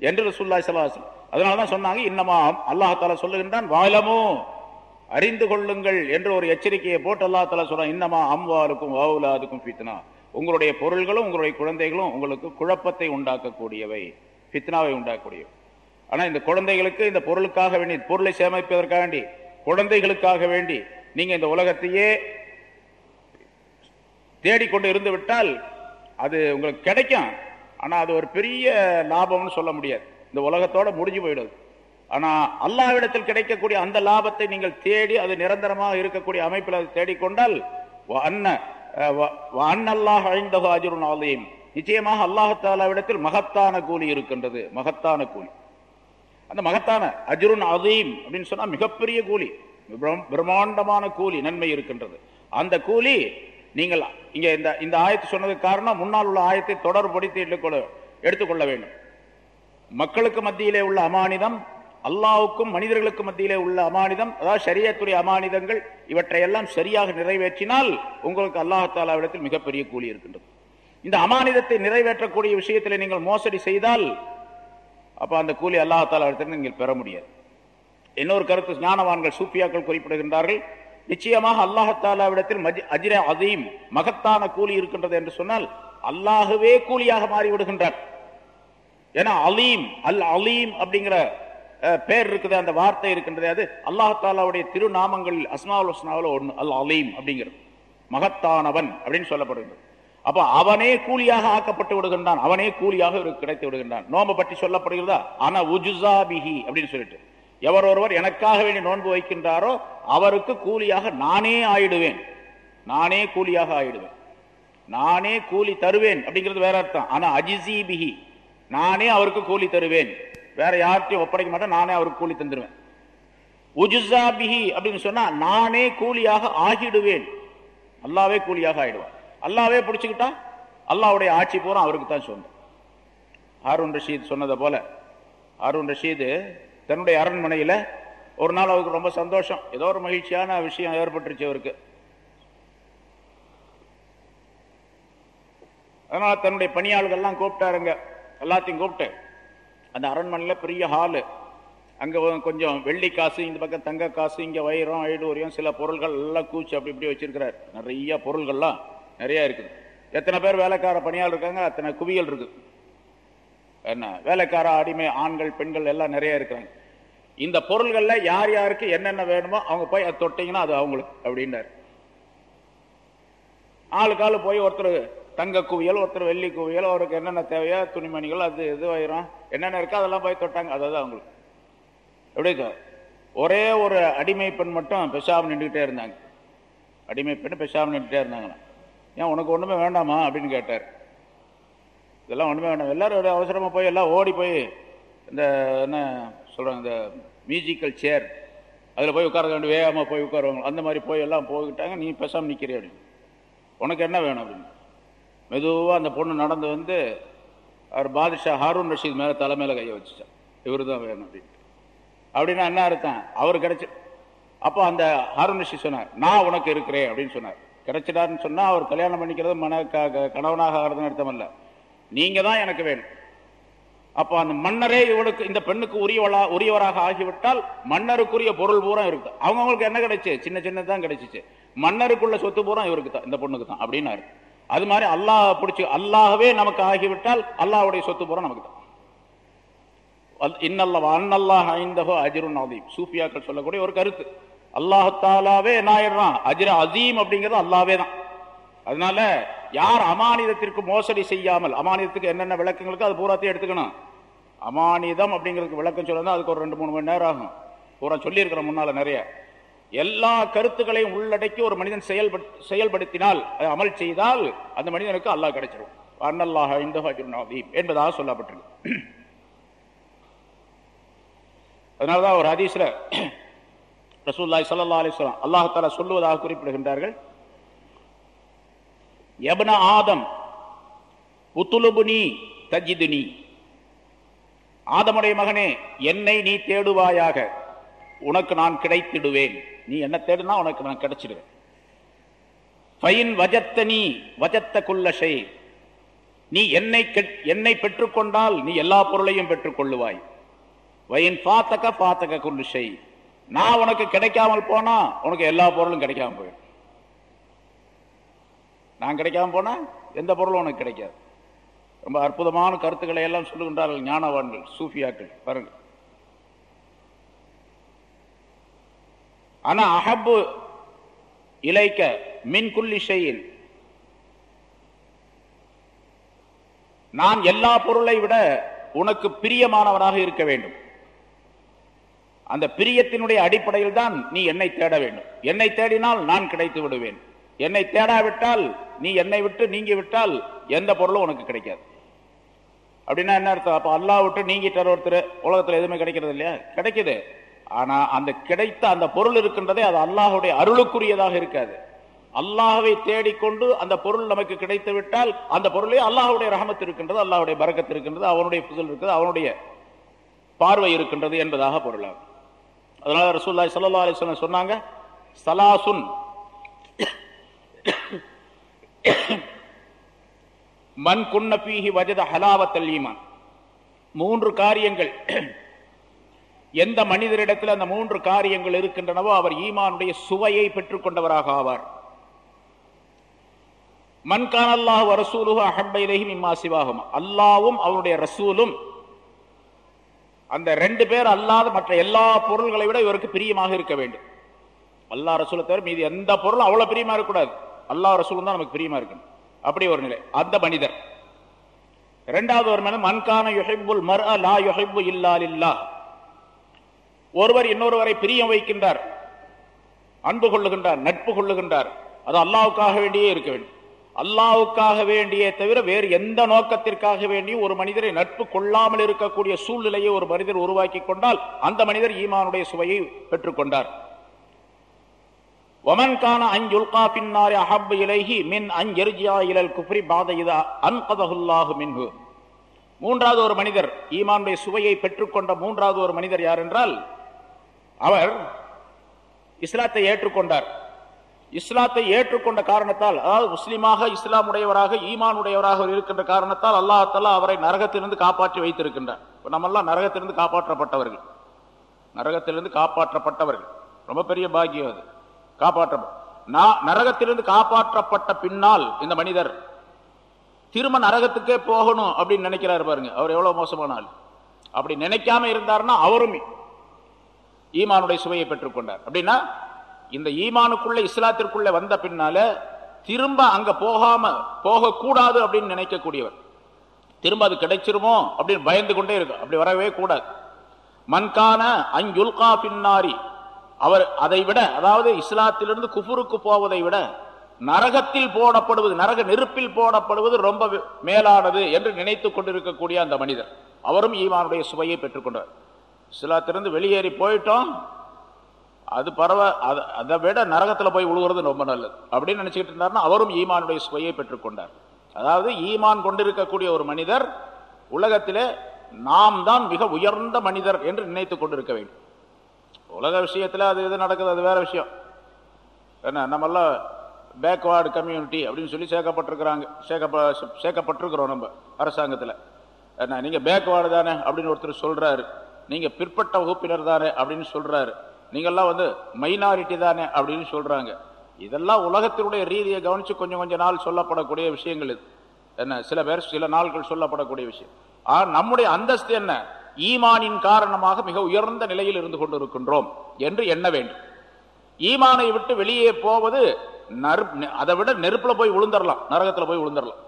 என்று சுல்லா ஸல்லல்லாஹு அதனாலதான் சொன்னாங்க இன்னமா அல்லாஹ் சொல்லுகின்றான் வாயிலமோ அறிந்து கொள்ளுங்கள் என்ற ஒரு எச்சரிக்கையை போட்டு அல்லாஹ் தாலா சொல்றான் இன்னமா அம்வாருக்கும் வாவுலாதுக்கும் ஃபித்னா. உங்களுடைய பொருள்களும் உங்களுடைய குழந்தைகளும் உங்களுக்கு குழப்பத்தை உண்டாக்கக்கூடியவை ஃபித்னாவை உண்டாக்கக்கூடியவை. ஆனால் இந்த குழந்தைகளுக்கு இந்த பொருளுக்காக வேண்டி பொருளை சேமிப்பதற்காக வேண்டி குழந்தைகளுக்காக வேண்டி நீங்கள் இந்த உலகத்தையே தேடிக்கொண்டு இருந்து விட்டால் அது உங்களுக்கு கிடைக்கும். ஆனால் அது ஒரு பெரிய லாபம்னு சொல்ல முடியாது. இந்த உலகத்தோட முடிஞ்சு போயிடுது. ஆனா அல்லாவிடத்தில் கிடைக்கக்கூடிய அந்த லாபத்தை நீங்கள் தேடி அது நிரந்தரமாக இருக்கக்கூடிய அமைப்பில் அதை தேடிக்கொண்டால் வ அன்ன வ- அன்னல்லாஹ் அழிந்தகு அஜுருன் ஆலயம் நிச்சயமாக அல்லாஹாலாவிடத்தில் மகத்தான கூலி இருக்கின்றது. மகத்தான கூலி. அந்த மகத்தான அஜுருன் அதீம் அப்படின்னு சொன்னா மிகப்பெரிய கூலி. பிரம்- பிரம்மாண்டமான கூலி நன்மை இருக்கின்றது. அந்த கூலி நீங்கள் இங்க இந்த இந்த ஆயத்தை சொன்னதுக்கு காரணம் முன்னால் உள்ள ஆயத்தை தொடர்படுத்தி எடுத்துக்கொள்ள வேண்டும். மக்களுக்கு மத்தியிலே உள்ள அமானிதம் அல்லாவுக்கும் மனிதர்களுக்கு மத்தியிலே உள்ள அமானிதம் அதாவது சரியத்துறை அமானிதங்கள் இவற்றையெல்லாம் சரியாக நிறைவேற்றினால் உங்களுக்கு அல்லாஹாலாவிடத்தில் மிகப்பெரிய கூலி இருக்கின்றது. இந்த அமானிதத்தை நிறைவேற்றக்கூடிய விஷயத்தில் நீங்கள் மோசடி செய்தால் அப்போ அந்த கூலி அல்லாஹாலாவிடத்தில் நீங்கள் பெற முடியாது. இன்னொரு கருத்து ஞானவான்கள் சூப்பியாக்கள் குறிப்பிடுகின்றார்கள் நிச்சயமாக அல்லாஹாலாவிடத்தில் அஜிர அஜ்ர அதீம் மகத்தான கூலி இருக்கின்றது என்று சொன்னால் அல்லாஹுவே கூலியாக மாறிவிடுகின்றார். ஏன்னா அலீம் அல் அலீம் அப்படிங்கிற அஹ், பேர் இருக்குது அந்த வார்த்தை இருக்கின்றது. அது அல்லாஹாலாவுடைய திருநாமங்களில் அஸ்மாவுல் ஹஸ்னாவில் ஒன்று அல் அலீம் அப்படிங்கிறது. மகத்தானவன் அப்படின்னு சொல்லப்படுகிறது. அப்போ அவனே கூலியாக ஆக்கப்பட்டு விடுகின்றான் அவனே கூலியாக கிடைத்து விடுகின்றான். நோம்பை பற்றி சொல்லப்படுகிறதா? ஆனா உஜுசா பிஹி அப்படின்னு சொல்லிட்டு. எவர் ஒருவர் எனக்காக வேண்டி நோன்பு வைக்கின்றாரோ அவருக்கு கூலியாக நானே ஆயிடுவேன். நானே கூலியாக ஆயிடுவேன். நானே கூலி தருவேன் அப்படிங்கிறது வேற அர்த்தம். ஆனா அஜிசி பிஹி. நானே அவருக்கு கூலி தருவேன். வேற யார்கிட்டையும் ஒப்படைக்க மாட்டேன் நானே அவருக்கு கூலி தந்துடுவேன் உஜுசாபிஹி அப்படின்னு சொன்னா நானே கூலியாக ஆகிடுவேன். அல்லாவே கூலியாக ஆயிடுவார் அல்லாவே பிடிச்சுக்கிட்டா அல்லாவுடைய ஆட்சி பூரா அவருக்கு தான் சொந்தம். ஹாரூன் ரஷீத் சொன்னதை போல ஹாரூன் ரஷீது தன்னுடைய அரண்மனையில ஒரு நாள் அவருக்கு ரொம்ப சந்தோஷம். ஏதோ ஒரு மகிழ்ச்சியான விஷயம் ஏற்பட்டுருச்சு அவருக்கு. அதனால தன்னுடைய பணியாளர்கள்லாம் கூப்பிட்டாருங்க. எல்லாத்தையும் கூப்பிட்டு. அந்த அரண்மனையில் பெரிய ஹாலு அங்கே கொஞ்சம் வெள்ளி காசு இந்த பக்கம் தங்க காசு இங்கே வைரம் ஐடூரியம் சில பொருள்கள் எல்லாம் கூச்சு அப்படி இப்படி வச்சிருக்கிறார். நிறைய பொருள்கள்லாம் நிறைய இருக்குது. எத்தனை பேர் வேலைக்கார பணியாளர் இருக்காங்க? அத்தனை குவியல் இருக்குது. என்ன? வேலைக்கார அடிமை ஆண்கள் பெண்கள் எல்லாம் நிறைய இருக்கிறாங்க. இந்த பொருள்கள்ல யார் யாருக்கு என்னென்ன வேணுமோ அவங்க போய் அதை தொட்டிங்கன்னா அது அவங்களுக்கு அப்படின்னாரு. ஆளுக்கு போய் ஒருத்தர் தங்க குவியல் ஒருத்தர் வெள்ளி குவியல் அவருக்கு என்னென்ன தேவையோ துணிமணிகள் அது இது வயிறம் என்னென்ன இருக்கோ அதெல்லாம் போய் தொட்டாங்க. அதாவது அவங்களுக்கு. எப்படி ஒரே ஒரு அடிமை பெண் மட்டும் பெஷாம நின்றுக்கிட்டே இருந்தாங்க. அடிமை பெண் பெஷாம நின்றுட்டே இருந்தாங்க. ஏன் உனக்கு ஒன்றுமே வேண்டாமா? அப்படின்னு கேட்டார். இதெல்லாம் ஒன்றுமே வேண்டாம். எல்லாரும் அவசரமாக போய் எல்லாம் ஓடி போய் இந்த என்ன சொல்கிறாங்க இந்த மியூசிக்கல் சேர் அதில் போய் உட்கார வேண்டிய வேகமாக போய் உட்காருவாங்க அந்த மாதிரி போய் எல்லாம் போய்கிட்டாங்க நீ பேசாமல் நிற்கிறே அப்படின்னு. உனக்கு என்ன வேணும் அப்படின்னு. மெதுவாக அந்த பொண்ணு நடந்து வந்து அவர் பாதுஷா ஹாரூன் ரஷீத் மேலே தலைமையில் கையை வச்சுட்டார் இவரு தான் வேணும் அப்படின்னு. அப்படின்னா என்ன அர்த்தம்? அவர் கிடைச்சி அப்போ அந்த ஹாரூன் ரஷீத் சொன்னார் நான் உனக்கு இருக்கிறேன் அப்படின்னு சொன்னார். கிடைச்சிட்டாருன்னு சொன்னால் அவர் கல்யாணம் பண்ணிக்கிறது மன க- க- கணவனாக ஆகிறதுன்னு அர்த்தம் இல்லை. நீங்கள் தான் எனக்கு வேணும். அப்போ அந்த மன்னரே இவளுக்கு இந்த பெண்ணுக்கு உரியவளா உரியவராக ஆகிவிட்டால் மன்னருக்குரிய பொருள் பூரா இருக்கு. அவங்கவுங்களுக்கு என்ன கிடைச்சு? சின்ன சின்னதான் கிடைச்சிச்சு. மன்னருக்குள்ள சொத்து பூரா இவருக்கு தான் இந்த பொண்ணுக்கு தான் அப்படின்னாரு அது மாதிரி அல்லாஹ் பிடிச்சி அல்லாஹவே நமக்கு ஆகிவிட்டால் அல்லாஹ்வுடைய சொத்து பூரா நமக்கு தான். இன்னல்லவா அன்னல்லாஹ் ஐந்தஹோ அஜிருன் அதீம் சூஃபியாக்கள் சொல்லக்கூடிய ஒரு கருத்து. அல்லாஹத்தாலாவே என்ன ஆயிடுறான்? அஜிர அதீம் அப்படிங்கிறது அல்லாவே தான். அதனால யார் அமானிதத்திற்கு மோசடி செய்யாமல் அமானிதத்துக்கு என்னென்ன விளக்கங்களுக்கு அது பூராத்தையும் எடுத்துக்கணும். அமானிதம் அப்படிங்கிறதுக்கு விளக்கம் சொல்லணும் அதுக்கு ஒரு ரெண்டு மூணு மணி நேரம் ஆகும். பூரா சொல்லியிருக்கிறோம் முன்னால நிறைய. எல்லா கருத்துக்களையும் உள்ளடக்கி ஒரு மனிதன் செயல்படுத்தினால் அதை அமல் செய்தால் அந்த மனிதனுக்கு அல்லாஹ் கிடைச்சிடும் அன்னல்லாஹ் இந்த என்பதாக சொல்லப்பட்டிருக்கு. அதனாலதான் ஒரு ஹதீஸ்ல ரசூல்லாய் சல்லா அலிஸ்லாம் அல்லாஹால அல்லாஹ் சொல்லுவதாக குறிப்பிடுகின்றார்கள். யப்ன ஆதம் உத்துலுபுனி தஜிதுனி ஆதமுடைய மகனே என்னை நீ தேடுவாயாக. உனக்கு நான் கிடைத்திடுவேன். நீ என்ன தேடுனா உனக்கு நான் கிடைச்சிடுவேன். ஃபைன் வஜத்தனி வஜத்த குல்லஷை நீ என்னை கெட்- என்னை பெற்றுக்கொண்டால் நீ எல்லா பொருளையும் பெற்றுக்கொள்ளுவாய். வயின் பாத்தக பாத்தக குல்லுஷை நான் உனக்கு கிடைக்காமல் போனா உனக்கு எல்லா பொருளும் கிடைக்காம போயிடும். நான் கிடைக்காம போனா எந்த பொருளும் உனக்கு கிடைக்காது. ரொம்ப அற்புதமான கருத்துக்களை எல்லாம் சொல்லுகின்றார்கள் ஞானவான்கள் சூஃபியாக்கள். பாருங்கள். ஆனா அஹப்பு இலைக்க மின் குல்லி ஷையின் நான் எல்லா பொருளை விட உனக்கு பிரியமானவனாக இருக்க வேண்டும். அந்த பிரியத்தினுடைய அடிப்படையில் தான் நீ என்னை தேட வேண்டும். என்னை தேடினால் நான் கிடைத்து விடுவேன். என்னை தேடாவிட்டால் நீ என்னை விட்டு நீங்கி விட்டால் எந்த பொருளும் உனக்கு கிடைக்காது. அப்படின்னா என்ன அர்த்தம்? அப்ப அல்லாஹ் விட்டு நீங்கிட்டார் ஒருத்தர். உலகத்துல எதுவுமே கிடைக்கிறது இல்லையா கிடைக்குது. ஆனா அந்த கிடைத்த அந்த பொருள் இருக்கின்றதே அது அல்லாஹுடைய அருளுக்குரியதாக இருக்காது. அல்லாஹ்வை தேடிக்கொண்டு அந்த பொருள் நமக்கு கிடைத்து விட்டால் அந்த பொருளே அல்லாஹுடைய ரகமத்து இருக்கின்றது அல்லாஹுடைய பறக்கத்து இருக்கின்றது அவனுடைய புதல் இருக்கிறது அவனுடைய பார்வை இருக்கின்றது என்பதாக பொருளாகும். அதனால ரசூல்லாய் சல்லா அலைஹி சொன்னாங்க சலாசுன். மண் குன்ன வஜத ஹலாவத் அல்லீமான் மூன்று காரியங்கள் எந்த மனிதரிடத்தில் அந்த மூன்று காரியங்கள் இருக்கின்றனவோ அவர் ஈமானுடைய சுவையை பெற்றுக்கொண்டவராக ஆவார். மன்கான் அல்லாஹ் ரசூலுக அஹப்ப இம்மா சிவாகும் அல்லாவும் அவருடைய ரசூலும் அந்த ரெண்டு பேர் அல்லாத மற்ற எல்லா பொருள்களை விட இவருக்கு பிரியமாக இருக்க வேண்டும். அல்லாஹ் ரசூலை தவிர மீதி எந்த பொருளும் அவ்வளவு பிரியமா இருக்கக்கூடாது. அல்லாஹ் ரசூலும் தான் நமக்கு பிரியமா இருக்கணும். அப்படி ஒரு நிலை. அந்த மனிதர். இரண்டாவது ஒரு மனிதன் மன்கான மர் அ லா யுஹிப்பு இல்லா இல்லா ஒருவர் இன்னொருவரை பிரியம் வைக்கின்றார் அன்பு கொள்ளுகின்றார் நட்பு கொள்ளுகின்றார். அது அல்லாவுக்காக வேண்டியே இருக்க வேண்டும். அல்லாவுக்காக வேண்டியே தவிர வேறு எந்த நோக்கத்திற்காக வேண்டியும் ஒரு மனிதரை நட்பு கொள்ளாமல் இருக்கக்கூடிய சூழ்நிலையை ஒரு மனிதர் உருவாக்கி கொண்டால் அந்த மனிதர் ஈமானுடைய சுவையை பெற்றுக்கொண்டார் ஒமன்கான அஞ்சுல்கா பின்னாரி அஹப் இலகி மின் அஞ்செருஜியா இலல் குப்ரி பாத இதா மின்ஹு மூன்றாவது ஒரு மனிதர் ஈமானுடைய சுவையை பெற்றுக்கொண்ட மூன்றாவது ஒரு மனிதர் யார் என்றால் அவர் இஸ்லாத்தை ஏற்றுக்கொண்டார். இஸ்லாத்தை ஏற்றுக்கொண்ட காரணத்தால் அதாவது முஸ்லீமாக இஸ்லாம் உடையவராக ஈமான் உடையவராக இருக்கின்ற காரணத்தால் அல்லாஹாலா அவரை நரகத்திலிருந்து காப்பாற்றி வைத்திருக்கின்றார். இப்ப நம்மெல்லாம் நரகத்திலிருந்து காப்பாற்றப்பட்டவர்கள். நரகத்திலிருந்து காப்பாற்றப்பட்டவர்கள். ரொம்ப பெரிய பாக்கியம் அது. காப்பாற்ற நான் நரகத்திலிருந்து காப்பாற்றப்பட்ட பின்னால் இந்த மனிதர் திரும்ப நரகத்துக்கே போகணும் அப்படின்னு நினைக்கிறாரு பாருங்க. அவர் எவ்வளவு மோசமான ஆள். அப்படி நினைக்காம இருந்தாருன்னா அவரும். ஈமானுடைய சுவையை பெற்றுக்கொண்டார் அப்படின்னா இந்த ஈமானுக்குள்ள இஸ்லாத்திற்குள்ள வந்த பின்னால திரும்ப அங்க போகாம போகக்கூடாது அப்படின்னு நினைக்கக்கூடியவர். திரும்ப அது கிடைச்சிருமோ அப்படின்னு பயந்து கொண்டே இருக்கும். அப்படி வரவே கூடாது. மன்கான அஞ்சுல்கா பின்னாரி. அவர் அதை விட அதாவது இஸ்லாத்திலிருந்து குஃபுருக்கு போவதை விட நரகத்தில் போடப்படுவது நரக நெருப்பில் போடப்படுவது ரொம்ப மேலானது என்று நினைத்துக் கொண்டிருக்கக்கூடிய அந்த மனிதர். அவரும் ஈமானுடைய சுவையை பெற்றுக்கொண்டார் இஸ்லாத்திலிருந்து வெளியேறி போயிட்டோம். அது பரவ அதை விட நரகத்தில் போய் விழுகிறது ரொம்ப நல்லது. அப்படின்னு நினைச்சுக்கிட்டு இருந்தார்னா அவரும் ஈமானுடைய சுவையை பெற்றுக்கொண்டார் அதாவது ஈமான் கொண்டிருக்கக்கூடிய ஒரு மனிதர் உலகத்திலே நாம் தான் மிக உயர்ந்த மனிதர் என்று நினைத்துக் கொண்டிருக்க வேண்டும். உலக விஷயத்தில் அது எது நடக்குது அது வேற விஷயம். என்ன நம்மெல்லாம் பேக்வார்டு கம்யூனிட்டி அப்படின்னு சொல்லி சேர்க்கப்பட்டிருக்கிறாங்க. சேர்க்கப்ப சேர்க்கப்பட்டிருக்கிறோம் நம்ம அரசாங்கத்தில். என்ன நீங்கள் பேக்வார்டு தானே அப்படின்னு ஒருத்தர் சொல்கிறாரு நீங்க பிற்பட்ட வகுப்பினர் தானே அப்படின்னு சொல்றாரு. நீங்கெல்லாம் வந்து மைனாரிட்டி தானே அப்படின்னு சொல்றாங்க. இதெல்லாம் உலகத்தினுடைய ரீதியை கவனிச்சு கொஞ்சம் கொஞ்ச நாள் சொல்லப்படக்கூடிய விஷயங்கள் இது. என்ன சில பேர் சில நாட்கள் சொல்லப்படக்கூடிய விஷயம். ஆனால் நம்முடைய அந்தஸ்து என்ன? ஈமானின் காரணமாக மிக உயர்ந்த நிலையில் இருந்து கொண்டிருக்கின்றோம் என்று எண்ண வேண்டும். ஈமானை விட்டு வெளியே போவது அதை விட நெருப்புல போய் விழுந்தரலாம் நரகத்துல போய் விழுந்தரலாம்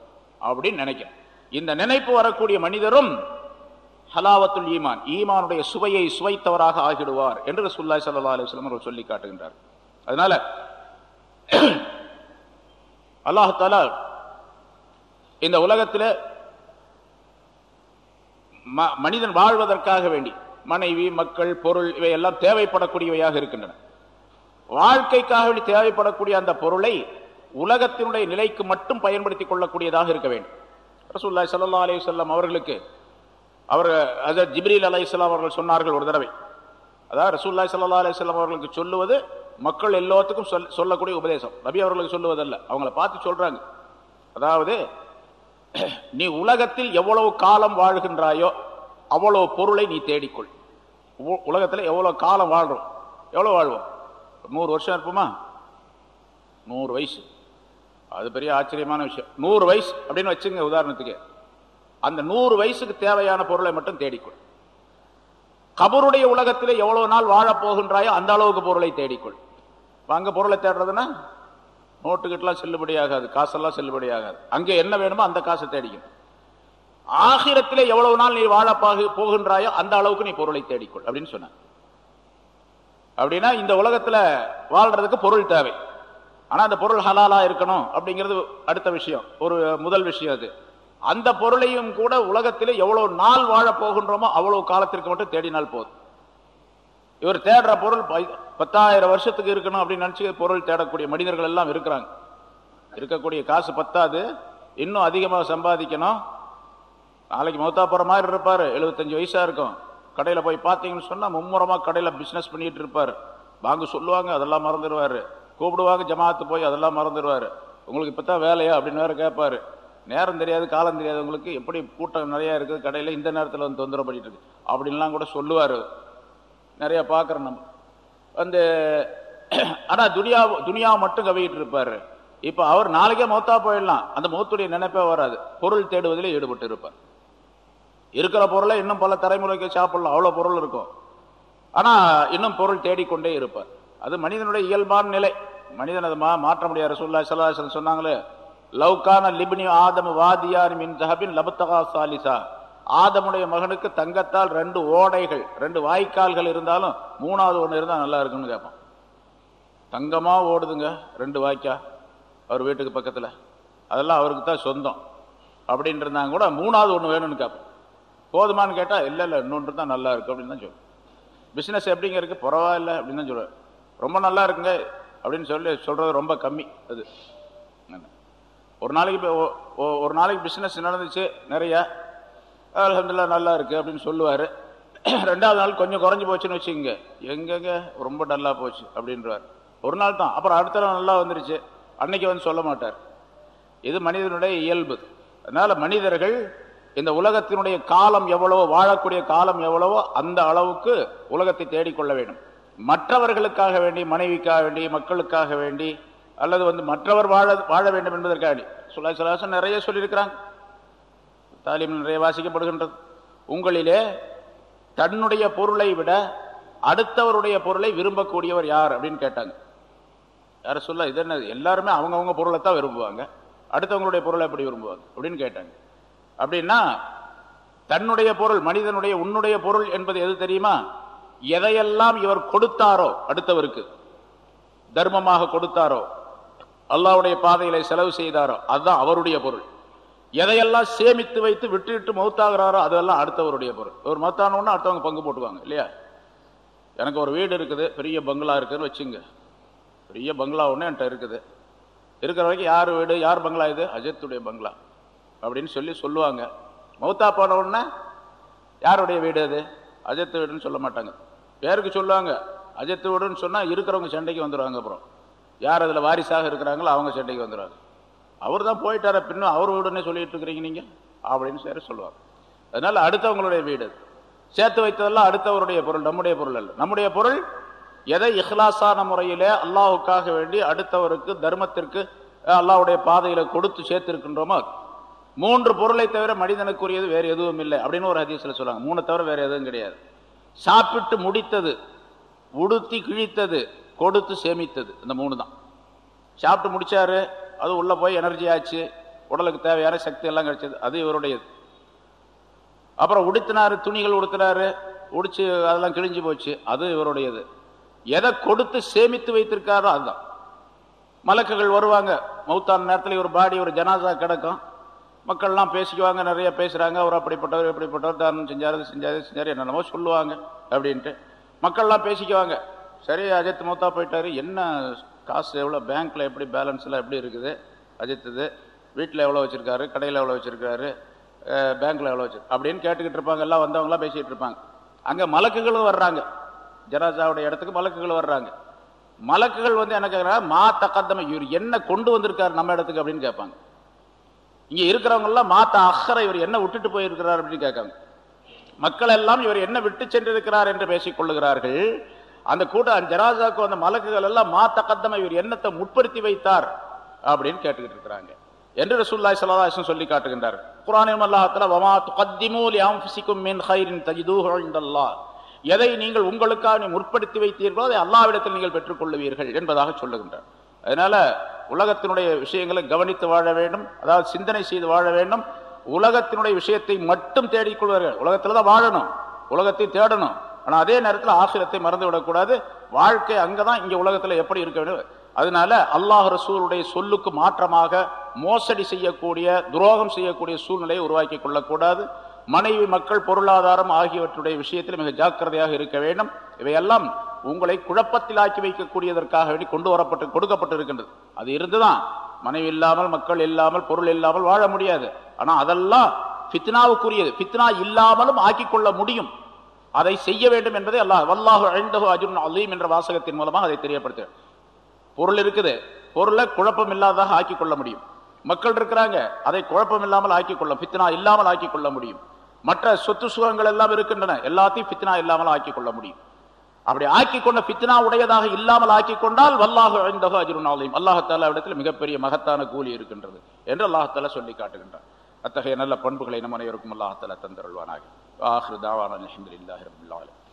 அப்படின்னு நினைக்கிறேன் இந்த நினைப்பு வரக்கூடிய மனிதரும் ஹலாவத்துல் ஈமான். ஈமானுடைய சுவையை சுவைத்தவராக ஆகிடுவார் என்று ரசூல்லாய் சல்லா அலுவலம் வஸல்லம் அவர்கள் சொல்லி காட்டுகின்றார். அதனால அல்லாஹ் இந்த உலகத்தில் ம- மனிதன் வாழ்வதற்காக வேண்டி மனைவி மக்கள் பொருள் இவையெல்லாம் தேவைப்படக்கூடியவையாக இருக்கின்றன. வாழ்க்கைக்காக வேண்டி தேவைப்படக்கூடிய அந்த பொருளை உலகத்தினுடைய நிலைக்கு மட்டும் பயன்படுத்திக் கொள்ளக்கூடியதாக இருக்க வேண்டும். ரசூல்லாய் சல்லா அலைஹி அவர்களுக்கு அவர் அதை ஜிப்ரீல் இஸ்லாம் அவர்கள் சொன்னார்கள் ஒரு தடவை. அதாவது ரசூல்லாய் சல்லா அலிஸ்லாம் அவர்களுக்கு சொல்லுவது மக்கள் எல்லாத்துக்கும் சொல் சொல்லக்கூடிய உபதேசம். நபி அவர்களுக்கு சொல்லுவதல்ல. அவங்கள பார்த்து சொல்றாங்க. அதாவது நீ உலகத்தில் எவ்வளவு காலம் வாழ்கின்றாயோ அவ்வளவு பொருளை நீ தேடிக்கொள். உ- உலகத்துல எவ்வளவு காலம் வாழ்றோம்? எவ்வளவு வாழ்வோம்? நூறு வருஷம் இருப்போமா? நூறு வயசு. அது பெரிய ஆச்சரியமான விஷயம். நூறு வயசு அப்படின்னு வச்சுங்க உதாரணத்துக்கு. அந்த நூறு வயசுக்கு தேவையான பொருளை மட்டும் தேடிக்கொள். கபருடைய உலகத்தில் எவ்வளவு நாள் வாழப்போகின்றாயோ அந்த அளவுக்கு பொருளை தேடிக்கொள். அங்கே அங்க பொருளை தேடுறதுன்னா நோட்டுக்கிட்டலாம் செல்லுபடியாகாது காசெல்லாம் செல்லுபடியாகாது அங்கே என்ன வேணுமோ அந்த காசை தேடிக்கணும் ஆகிரத்தில் எவ்வளவு நாள் நீ வாழ போகின்றாயோ அந்த அளவுக்கு நீ பொருளை தேடிக்கொள் அப்படின்னு சொன்ன அப்படின்னா இந்த உலகத்தில் வாழ்றதுக்கு பொருள் தேவை. ஆனால் அந்த பொருள் ஹலாலாக இருக்கணும் அப்படிங்கிறது அடுத்த விஷயம். ஒரு முதல் விஷயம் அது. அந்த பொருளையும் கூட உலகத்திலே எவ்வளவு நாள் வாழ போகின்றோமோ அவ்வளவு காலத்திற்கு மட்டும் தேடினால் போதும். இவர் தேடுற பொருள் பத்தாயிரம் வருஷத்துக்கு இருக்கணும் அப்படின்னு நினைச்சு பொருள் தேடக்கூடிய மனிதர்கள் எல்லாம் இருக்கிறாங்க. இருக்கக்கூடிய காசு பத்தாது. இன்னும் அதிகமாக சம்பாதிக்கணும். நாளைக்கு மௌத்தா போற மாதிரி இருப்பாரு. எழுபத்தஞ்சு வயசா இருக்கும். கடையில போய் பார்த்தீங்கன்னு சொன்னா மும்முரமா கடையில பிஸ்னஸ் பண்ணிட்டு இருப்பார். வாங்க சொல்லுவாங்க அதெல்லாம் மறந்துடுவாரு. கூப்பிடுவாங்க ஜமாத்து போய் அதெல்லாம் மறந்துடுவாரு. உங்களுக்கு இப்போ தான் வேலையா அப்படின்னு வேறு கேட்பாரு. நேரம் தெரியாது காலம் தெரியாதவங்களுக்கு எப்படி கூட்டம் நிறையா இருக்குது கடையில இந்த நேரத்துல வந்து தொந்தரவு பண்ணிட்டு இருக்கு. அப்படின்லாம் கூட சொல்லுவாரு. நிறைய பார்க்குறோம் நம்ம. அந்த ஆனா துனியா துனியா மட்டும் கவிக்கிட்டு இருப்பாரு. இப்ப அவர் நாளைக்கே மௌத்தா போயிடலாம். அந்த மௌத்துடைய நினைப்பே வராது. பொருள் தேடுவதில் ஈடுபட்டு இருப்பார். இருக்கிற பொருளை இன்னும் பல தலைமுறைக்கு சாப்பிடலாம். அவ்வளவு பொருள் இருக்கும். ஆனா இன்னும் பொருள் தேடிக்கொண்டே இருப்பார். அது மனிதனுடைய இயல்பான நிலை. மனிதன் அதை மா- மாற்ற முடியாது. சொல்லா சல்லாசன் சொன்னாங்களே லவ்கான லிபினி ஆதம் வாதியார் மின் ஜஹபின் லபத்தகா சாலிசா. ஆதமுடைய மகனுக்கு தங்கத்தால் ரெண்டு ஓடைகள் ரெண்டு வாய்க்கால்கள் இருந்தாலும் மூணாவது ஒன்று இருந்தால் நல்லா இருக்குன்னு கேட்பான். தங்கமாக ஓடுதுங்க ரெண்டு வாய்க்கா. அவர் வீட்டுக்கு பக்கத்தில். அதெல்லாம் அவருக்கு தான் சொந்தம். அப்படின்னு இருந்தாங்க கூட மூணாவது ஒன்று வேணும்னு கேட்போம் போதுமான்னு கேட்டால் இல்லை இல்லை இன்னொன்று தான் நல்லா இருக்குது அப்படின்னு தான் சொல்லுவோம் பிஸ்னஸ் எப்படிங்க இருக்குது பரவாயில்ல அப்படின்னு தான் சொல்லுவேன் ரொம்ப நல்லா இருக்குங்க அப்படின்னு சொல்லி சொல்கிறது ரொம்ப கம்மி அது. ஒரு நாளைக்கு இப்போ ஒரு நாளைக்கு பிஸ்னஸ் நடந்துச்சு நிறைய. அலமதுல்லா நல்லா இருக்குது அப்படின்னு சொல்லுவார். ரெண்டாவது நாள் கொஞ்சம் குறைஞ்சி போச்சுன்னு வச்சுக்கோங்க. எங்கெங்க? ரொம்ப டல்லாக போச்சு அப்படின்றார். ஒரு நாள் தான். அப்புறம் அடுத்த நாள் நல்லா வந்துருச்சு. அன்னைக்கு வந்து சொல்ல மாட்டார். இது மனிதனுடைய இயல்பு. அதனால் மனிதர்கள் இந்த உலகத்தினுடைய காலம் எவ்வளவோ வாழக்கூடிய காலம் எவ்வளவோ அந்த அளவுக்கு உலகத்தை தேடிக்கொள்ள வேண்டும். மற்றவர்களுக்காக வேண்டி மனைவிக்காக வேண்டி மக்களுக்காக வேண்டி அல்லது வந்து மற்றவர் வாழ வாழ வேண்டும் என்பதற்காக வேண்டி. சுல்லா நிறைய சொல்லியிருக்கிறாங்க தாலிம் நிறைய வாசிக்கப்படுகின்றது. உங்களிலே தன்னுடைய பொருளை விட அடுத்தவருடைய பொருளை விரும்பக்கூடியவர் யார் அப்படின்னு கேட்டாங்க. யார் சொல்ல இது என்ன எல்லாருமே அவங்கவுங்க பொருளை தான் விரும்புவாங்க. அடுத்தவங்களுடைய பொருளை எப்படி விரும்புவாங்க அப்படின்னு கேட்டாங்க. அப்படின்னா தன்னுடைய பொருள் மனிதனுடைய உன்னுடைய பொருள் என்பது எது தெரியுமா? எதையெல்லாம் இவர் கொடுத்தாரோ அடுத்தவருக்கு தர்மமாக கொடுத்தாரோ அல்லாவுடைய பாதையில செலவு செய்தாரோ அதுதான் அவருடைய பொருள். எதையெல்லாம் சேமித்து வைத்து விட்டுவிட்டு மௌத்தாகிறாரோ அதெல்லாம் அடுத்தவருடைய பொருள். ஒரு மௌத்தானோன்னா அடுத்தவங்க பங்கு போட்டுவாங்க இல்லையா? எனக்கு ஒரு வீடு இருக்குது பெரிய பங்களா இருக்குதுன்னு வச்சுங்க. பெரிய பங்களா ஒன்று என்கிட்ட இருக்குது. இருக்கிற வரைக்கும் யார் வீடு யார் பங்களா இது? அஜித்துடைய பங்களா. அப்படின்னு சொல்லி சொல்லுவாங்க. மௌத்தா போன உடனே யாருடைய வீடு அது? அஜித் வீடுன்னு சொல்ல மாட்டாங்க. பேருக்கு சொல்லுவாங்க. அஜித் வீடுன்னு சொன்னால் இருக்கிறவங்க சண்டைக்கு வந்துடுவாங்க அப்புறம். யார் அதில் வாரிசாக இருக்கிறாங்களோ அவங்க சண்டைக்கு வந்துடுவாங்க. அவர் தான் போயிட்டார பின்னும் அவர் வீடுன்னே சொல்லிட்டு இருக்கிறீங்க நீங்கள் அப்படின்னு சரி சொல்லுவாங்க. அதனால் அடுத்தவங்களுடைய வீடு சேர்த்து வைத்ததெல்லாம் அடுத்தவருடைய பொருள் நம்முடைய பொருள் அல்ல. நம்முடைய பொருள் எதை இஹ்லாசான முறையிலே அல்லாஹுக்காக வேண்டி அடுத்தவருக்கு தர்மத்திற்கு அல்லாவுடைய அல்லாஹ்வுடைய கொடுத்து சேர்த்திருக்கின்றோமோ? மூன்று பொருளை தவிர மனிதனுக்குரியது வேறு எதுவும் இல்லை அப்படின்னு ஒரு ஹதீஸில் சொல்லுவாங்க. மூணு தவிர வேறு எதுவும் கிடையாது. சாப்பிட்டு முடித்தது உடுத்தி கிழித்தது கொடுத்து சேமித்தது. இந்த மூணு தான் சாப்பிட்டு முடிச்சாரு அது உள்ளே போய் எனர்ஜி ஆச்சு. உடலுக்கு தேவையான சக்தி எல்லாம் கிடைச்சது. அது இவருடையது. அப்புறம் உடுத்தினாரு துணிகள் உடுத்தினாரு உடிச்சு அதெல்லாம் கிழிஞ்சு போச்சு. அது இவருடையது. எதை கொடுத்து சேமித்து வைத்திருக்காரோ அதுதான். மலக்குகள் வருவாங்க. மௌத்தான நேரத்தில் ஒரு பாடி ஒரு ஜனாதா கிடக்கும். மக்கள்லாம் பேசிக்குவாங்க நிறைய பேசுகிறாங்க அவர் அப்படிப்பட்டவர் இப்படிப்பட்டவர் தானம் செஞ்சாரு இது செஞ்சாரு செஞ்சார் என்னென்னமோ சொல்லுவாங்க அப்படின்ட்டு. மக்கள்லாம் பேசிக்குவாங்க. சரி அஜித் மூத்தா போயிட்டாரு. என்ன காசு எவ்வளோ பேங்க்கில் எப்படி பேலன்ஸ் எல்லாம் எப்படி இருக்குது? அஜித்துது வீட்டில் எவ்வளோ வச்சுருக்காரு? கடையில் எவ்வளோ வச்சுருக்காரு? பேங்க்கில் எவ்வளோ வச்சு அப்படின்னு கேட்டுக்கிட்டு இருப்பாங்க. எல்லாம் வந்தவங்களாம் பேசிகிட்டு இருப்பாங்க. அங்கே மலக்குகளும் வர்றாங்க. ஜனாசாவுடைய இடத்துக்கு மலக்குகள் வர்றாங்க. மலக்குகள் வந்து என்ன கேட்குறாங்க மா தக்கத்தம இவர் என்ன கொண்டு வந்திருக்காரு நம்ம இடத்துக்கு அப்படின்னு கேட்பாங்க. இங்கே இருக்கிறவங்கெல்லாம் மாத்த அஹரை இவர் என்ன விட்டுட்டு போயிருக்கிறார் அப்படின்னு கேட்காங்க. மக்கள் எல்லாம் இவர் என்ன விட்டு சென்றிருக்கிறார் என்று பேசிக் கொள்ளுகிறார்கள். அந்த கூட்டம் ஜனாசாக்கு அந்த மலக்குகள் எல்லாம் மாத்த கத்தம இவர் எண்ணத்தை முற்படுத்தி வைத்தார் அப்படின்னு கேட்டுக்கிட்டு இருக்கிறாங்க. என்று ரசூல்லாய் சல்லாஹன் சொல்லி காட்டுகின்றார். குரானின் அல்லாஹ் வமா துகத்திமு யாம்சிக்கும் மின் ஹைரின் தஜிதூஹல்லா எதை நீங்கள் உங்களுக்காக முற்படுத்தி வைத்தீர்களோ அதை அல்லாவிடத்தில் நீங்கள் பெற்றுக்கொள்ளுவீர்கள் என்பதாக சொல்லுகின்றார். அதனால உலகத்தினுடைய விஷயங்களை கவனித்து வாழ வேண்டும் அதாவது சிந்தனை செய்து வாழ வேண்டும். உலகத்தினுடைய விஷயத்தை மட்டும் தேடிக்கொள்வார்கள். உலகத்தில் தான் வாழணும். உலகத்தை தேடணும். ஆனால் அதே நேரத்தில் ஆசிரத்தை மறந்து விடக்கூடாது. வாழ்க்கை அங்கதான் இங்க உலகத்தில் எப்படி இருக்க வேண்டும்? அதனால அல்லாஹ் ரசூலுடைய சொல்லுக்கு மாற்றமாக மோசடி செய்யக்கூடிய துரோகம் செய்யக்கூடிய சூழ்நிலையை உருவாக்கி கொள்ளக்கூடாது. மனைவி மக்கள் பொருளாதாரம் ஆகியவற்றுடைய விஷயத்தில் மிக ஜாக்கிரதையாக இருக்க வேண்டும். இவையெல்லாம் உங்களை குழப்பத்தில் ஆக்கி வைக்கக்கூடியதற்காக வேண்டி கொண்டு வரப்பட்டு கொடுக்கப்பட்டு இருக்கின்றது அது இருந்துதான். மனைவி இல்லாமல் மக்கள் இல்லாமல் பொருள் இல்லாமல் வாழ முடியாது. ஆனால் அதெல்லாம் ஃபித்னாவுக்குரியது. ஃபித்னா இல்லாமலும் ஆக்கிக்கொள்ள முடியும். அதை செய்ய வேண்டும் என்பதை அல்லாஹ் வல்லாஹு அழிந்தஹு அஜுன் அலீம் என்ற வாசகத்தின் மூலமாக அதை தெரியப்படுத்த பொருள் இருக்குது. பொருளை குழப்பம் இல்லாததாக ஆக்கிக் கொள்ள முடியும். மக்கள் இருக்கிறாங்க. அதை குழப்பம் இல்லாமல் ஆக்கிக் கொள்ள பித்னா இல்லாமல் ஆக்கிக் கொள்ள முடியும். மற்ற சொத்து சுகங்கள் எல்லாம் இருக்கின்றன. எல்லாத்தையும் பித்னா இல்லாமல் ஆக்கிக் கொள்ள முடியும். அப்படி ஆக்கி கொண்ட பித்னா உடையதாக இல்லாமல் ஆக்கி கொண்டால் வல்லாஹு அழிந்தகோ அஜுன் அலீம். அல்லாஹால இடத்தில் மிகப்பெரிய மகத்தான கூலி இருக்கின்றது என்று அல்லாஹால சொல்லி காட்டுகின்றார் அத்தகைய நல்ல பண்புகளை நம் அனைவருக்கும் அல்லாஹால தந்தருள்வானாக. وآخر دعوانا الحمد لله رب العالمين.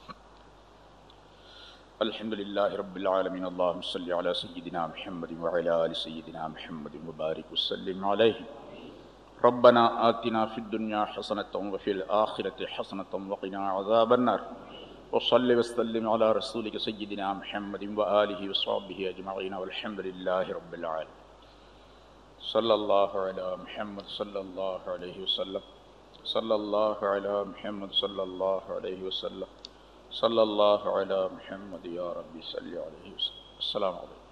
الحمد لله رب العالمين. اللهم صل على سيدنا محمد وعلى آل سيدنا محمد مبارك وسلم عليه. ربنا آتنا في الدنيا حسنة وفي الآخرة حسنة وقنا عذاب النار. وصل وسلم على رسولك سيدنا محمد وآله وصحبه أجمعين. والحمد لله رب العالمين. صلى الله على محمد صلى الله عليه وسلم. صلی اللہ علی محمد صلی اللہ علیہ وسلم. صلی اللہ علی محمد یا ربی صلی اللہ علیہ وسلم. السلام علیکم.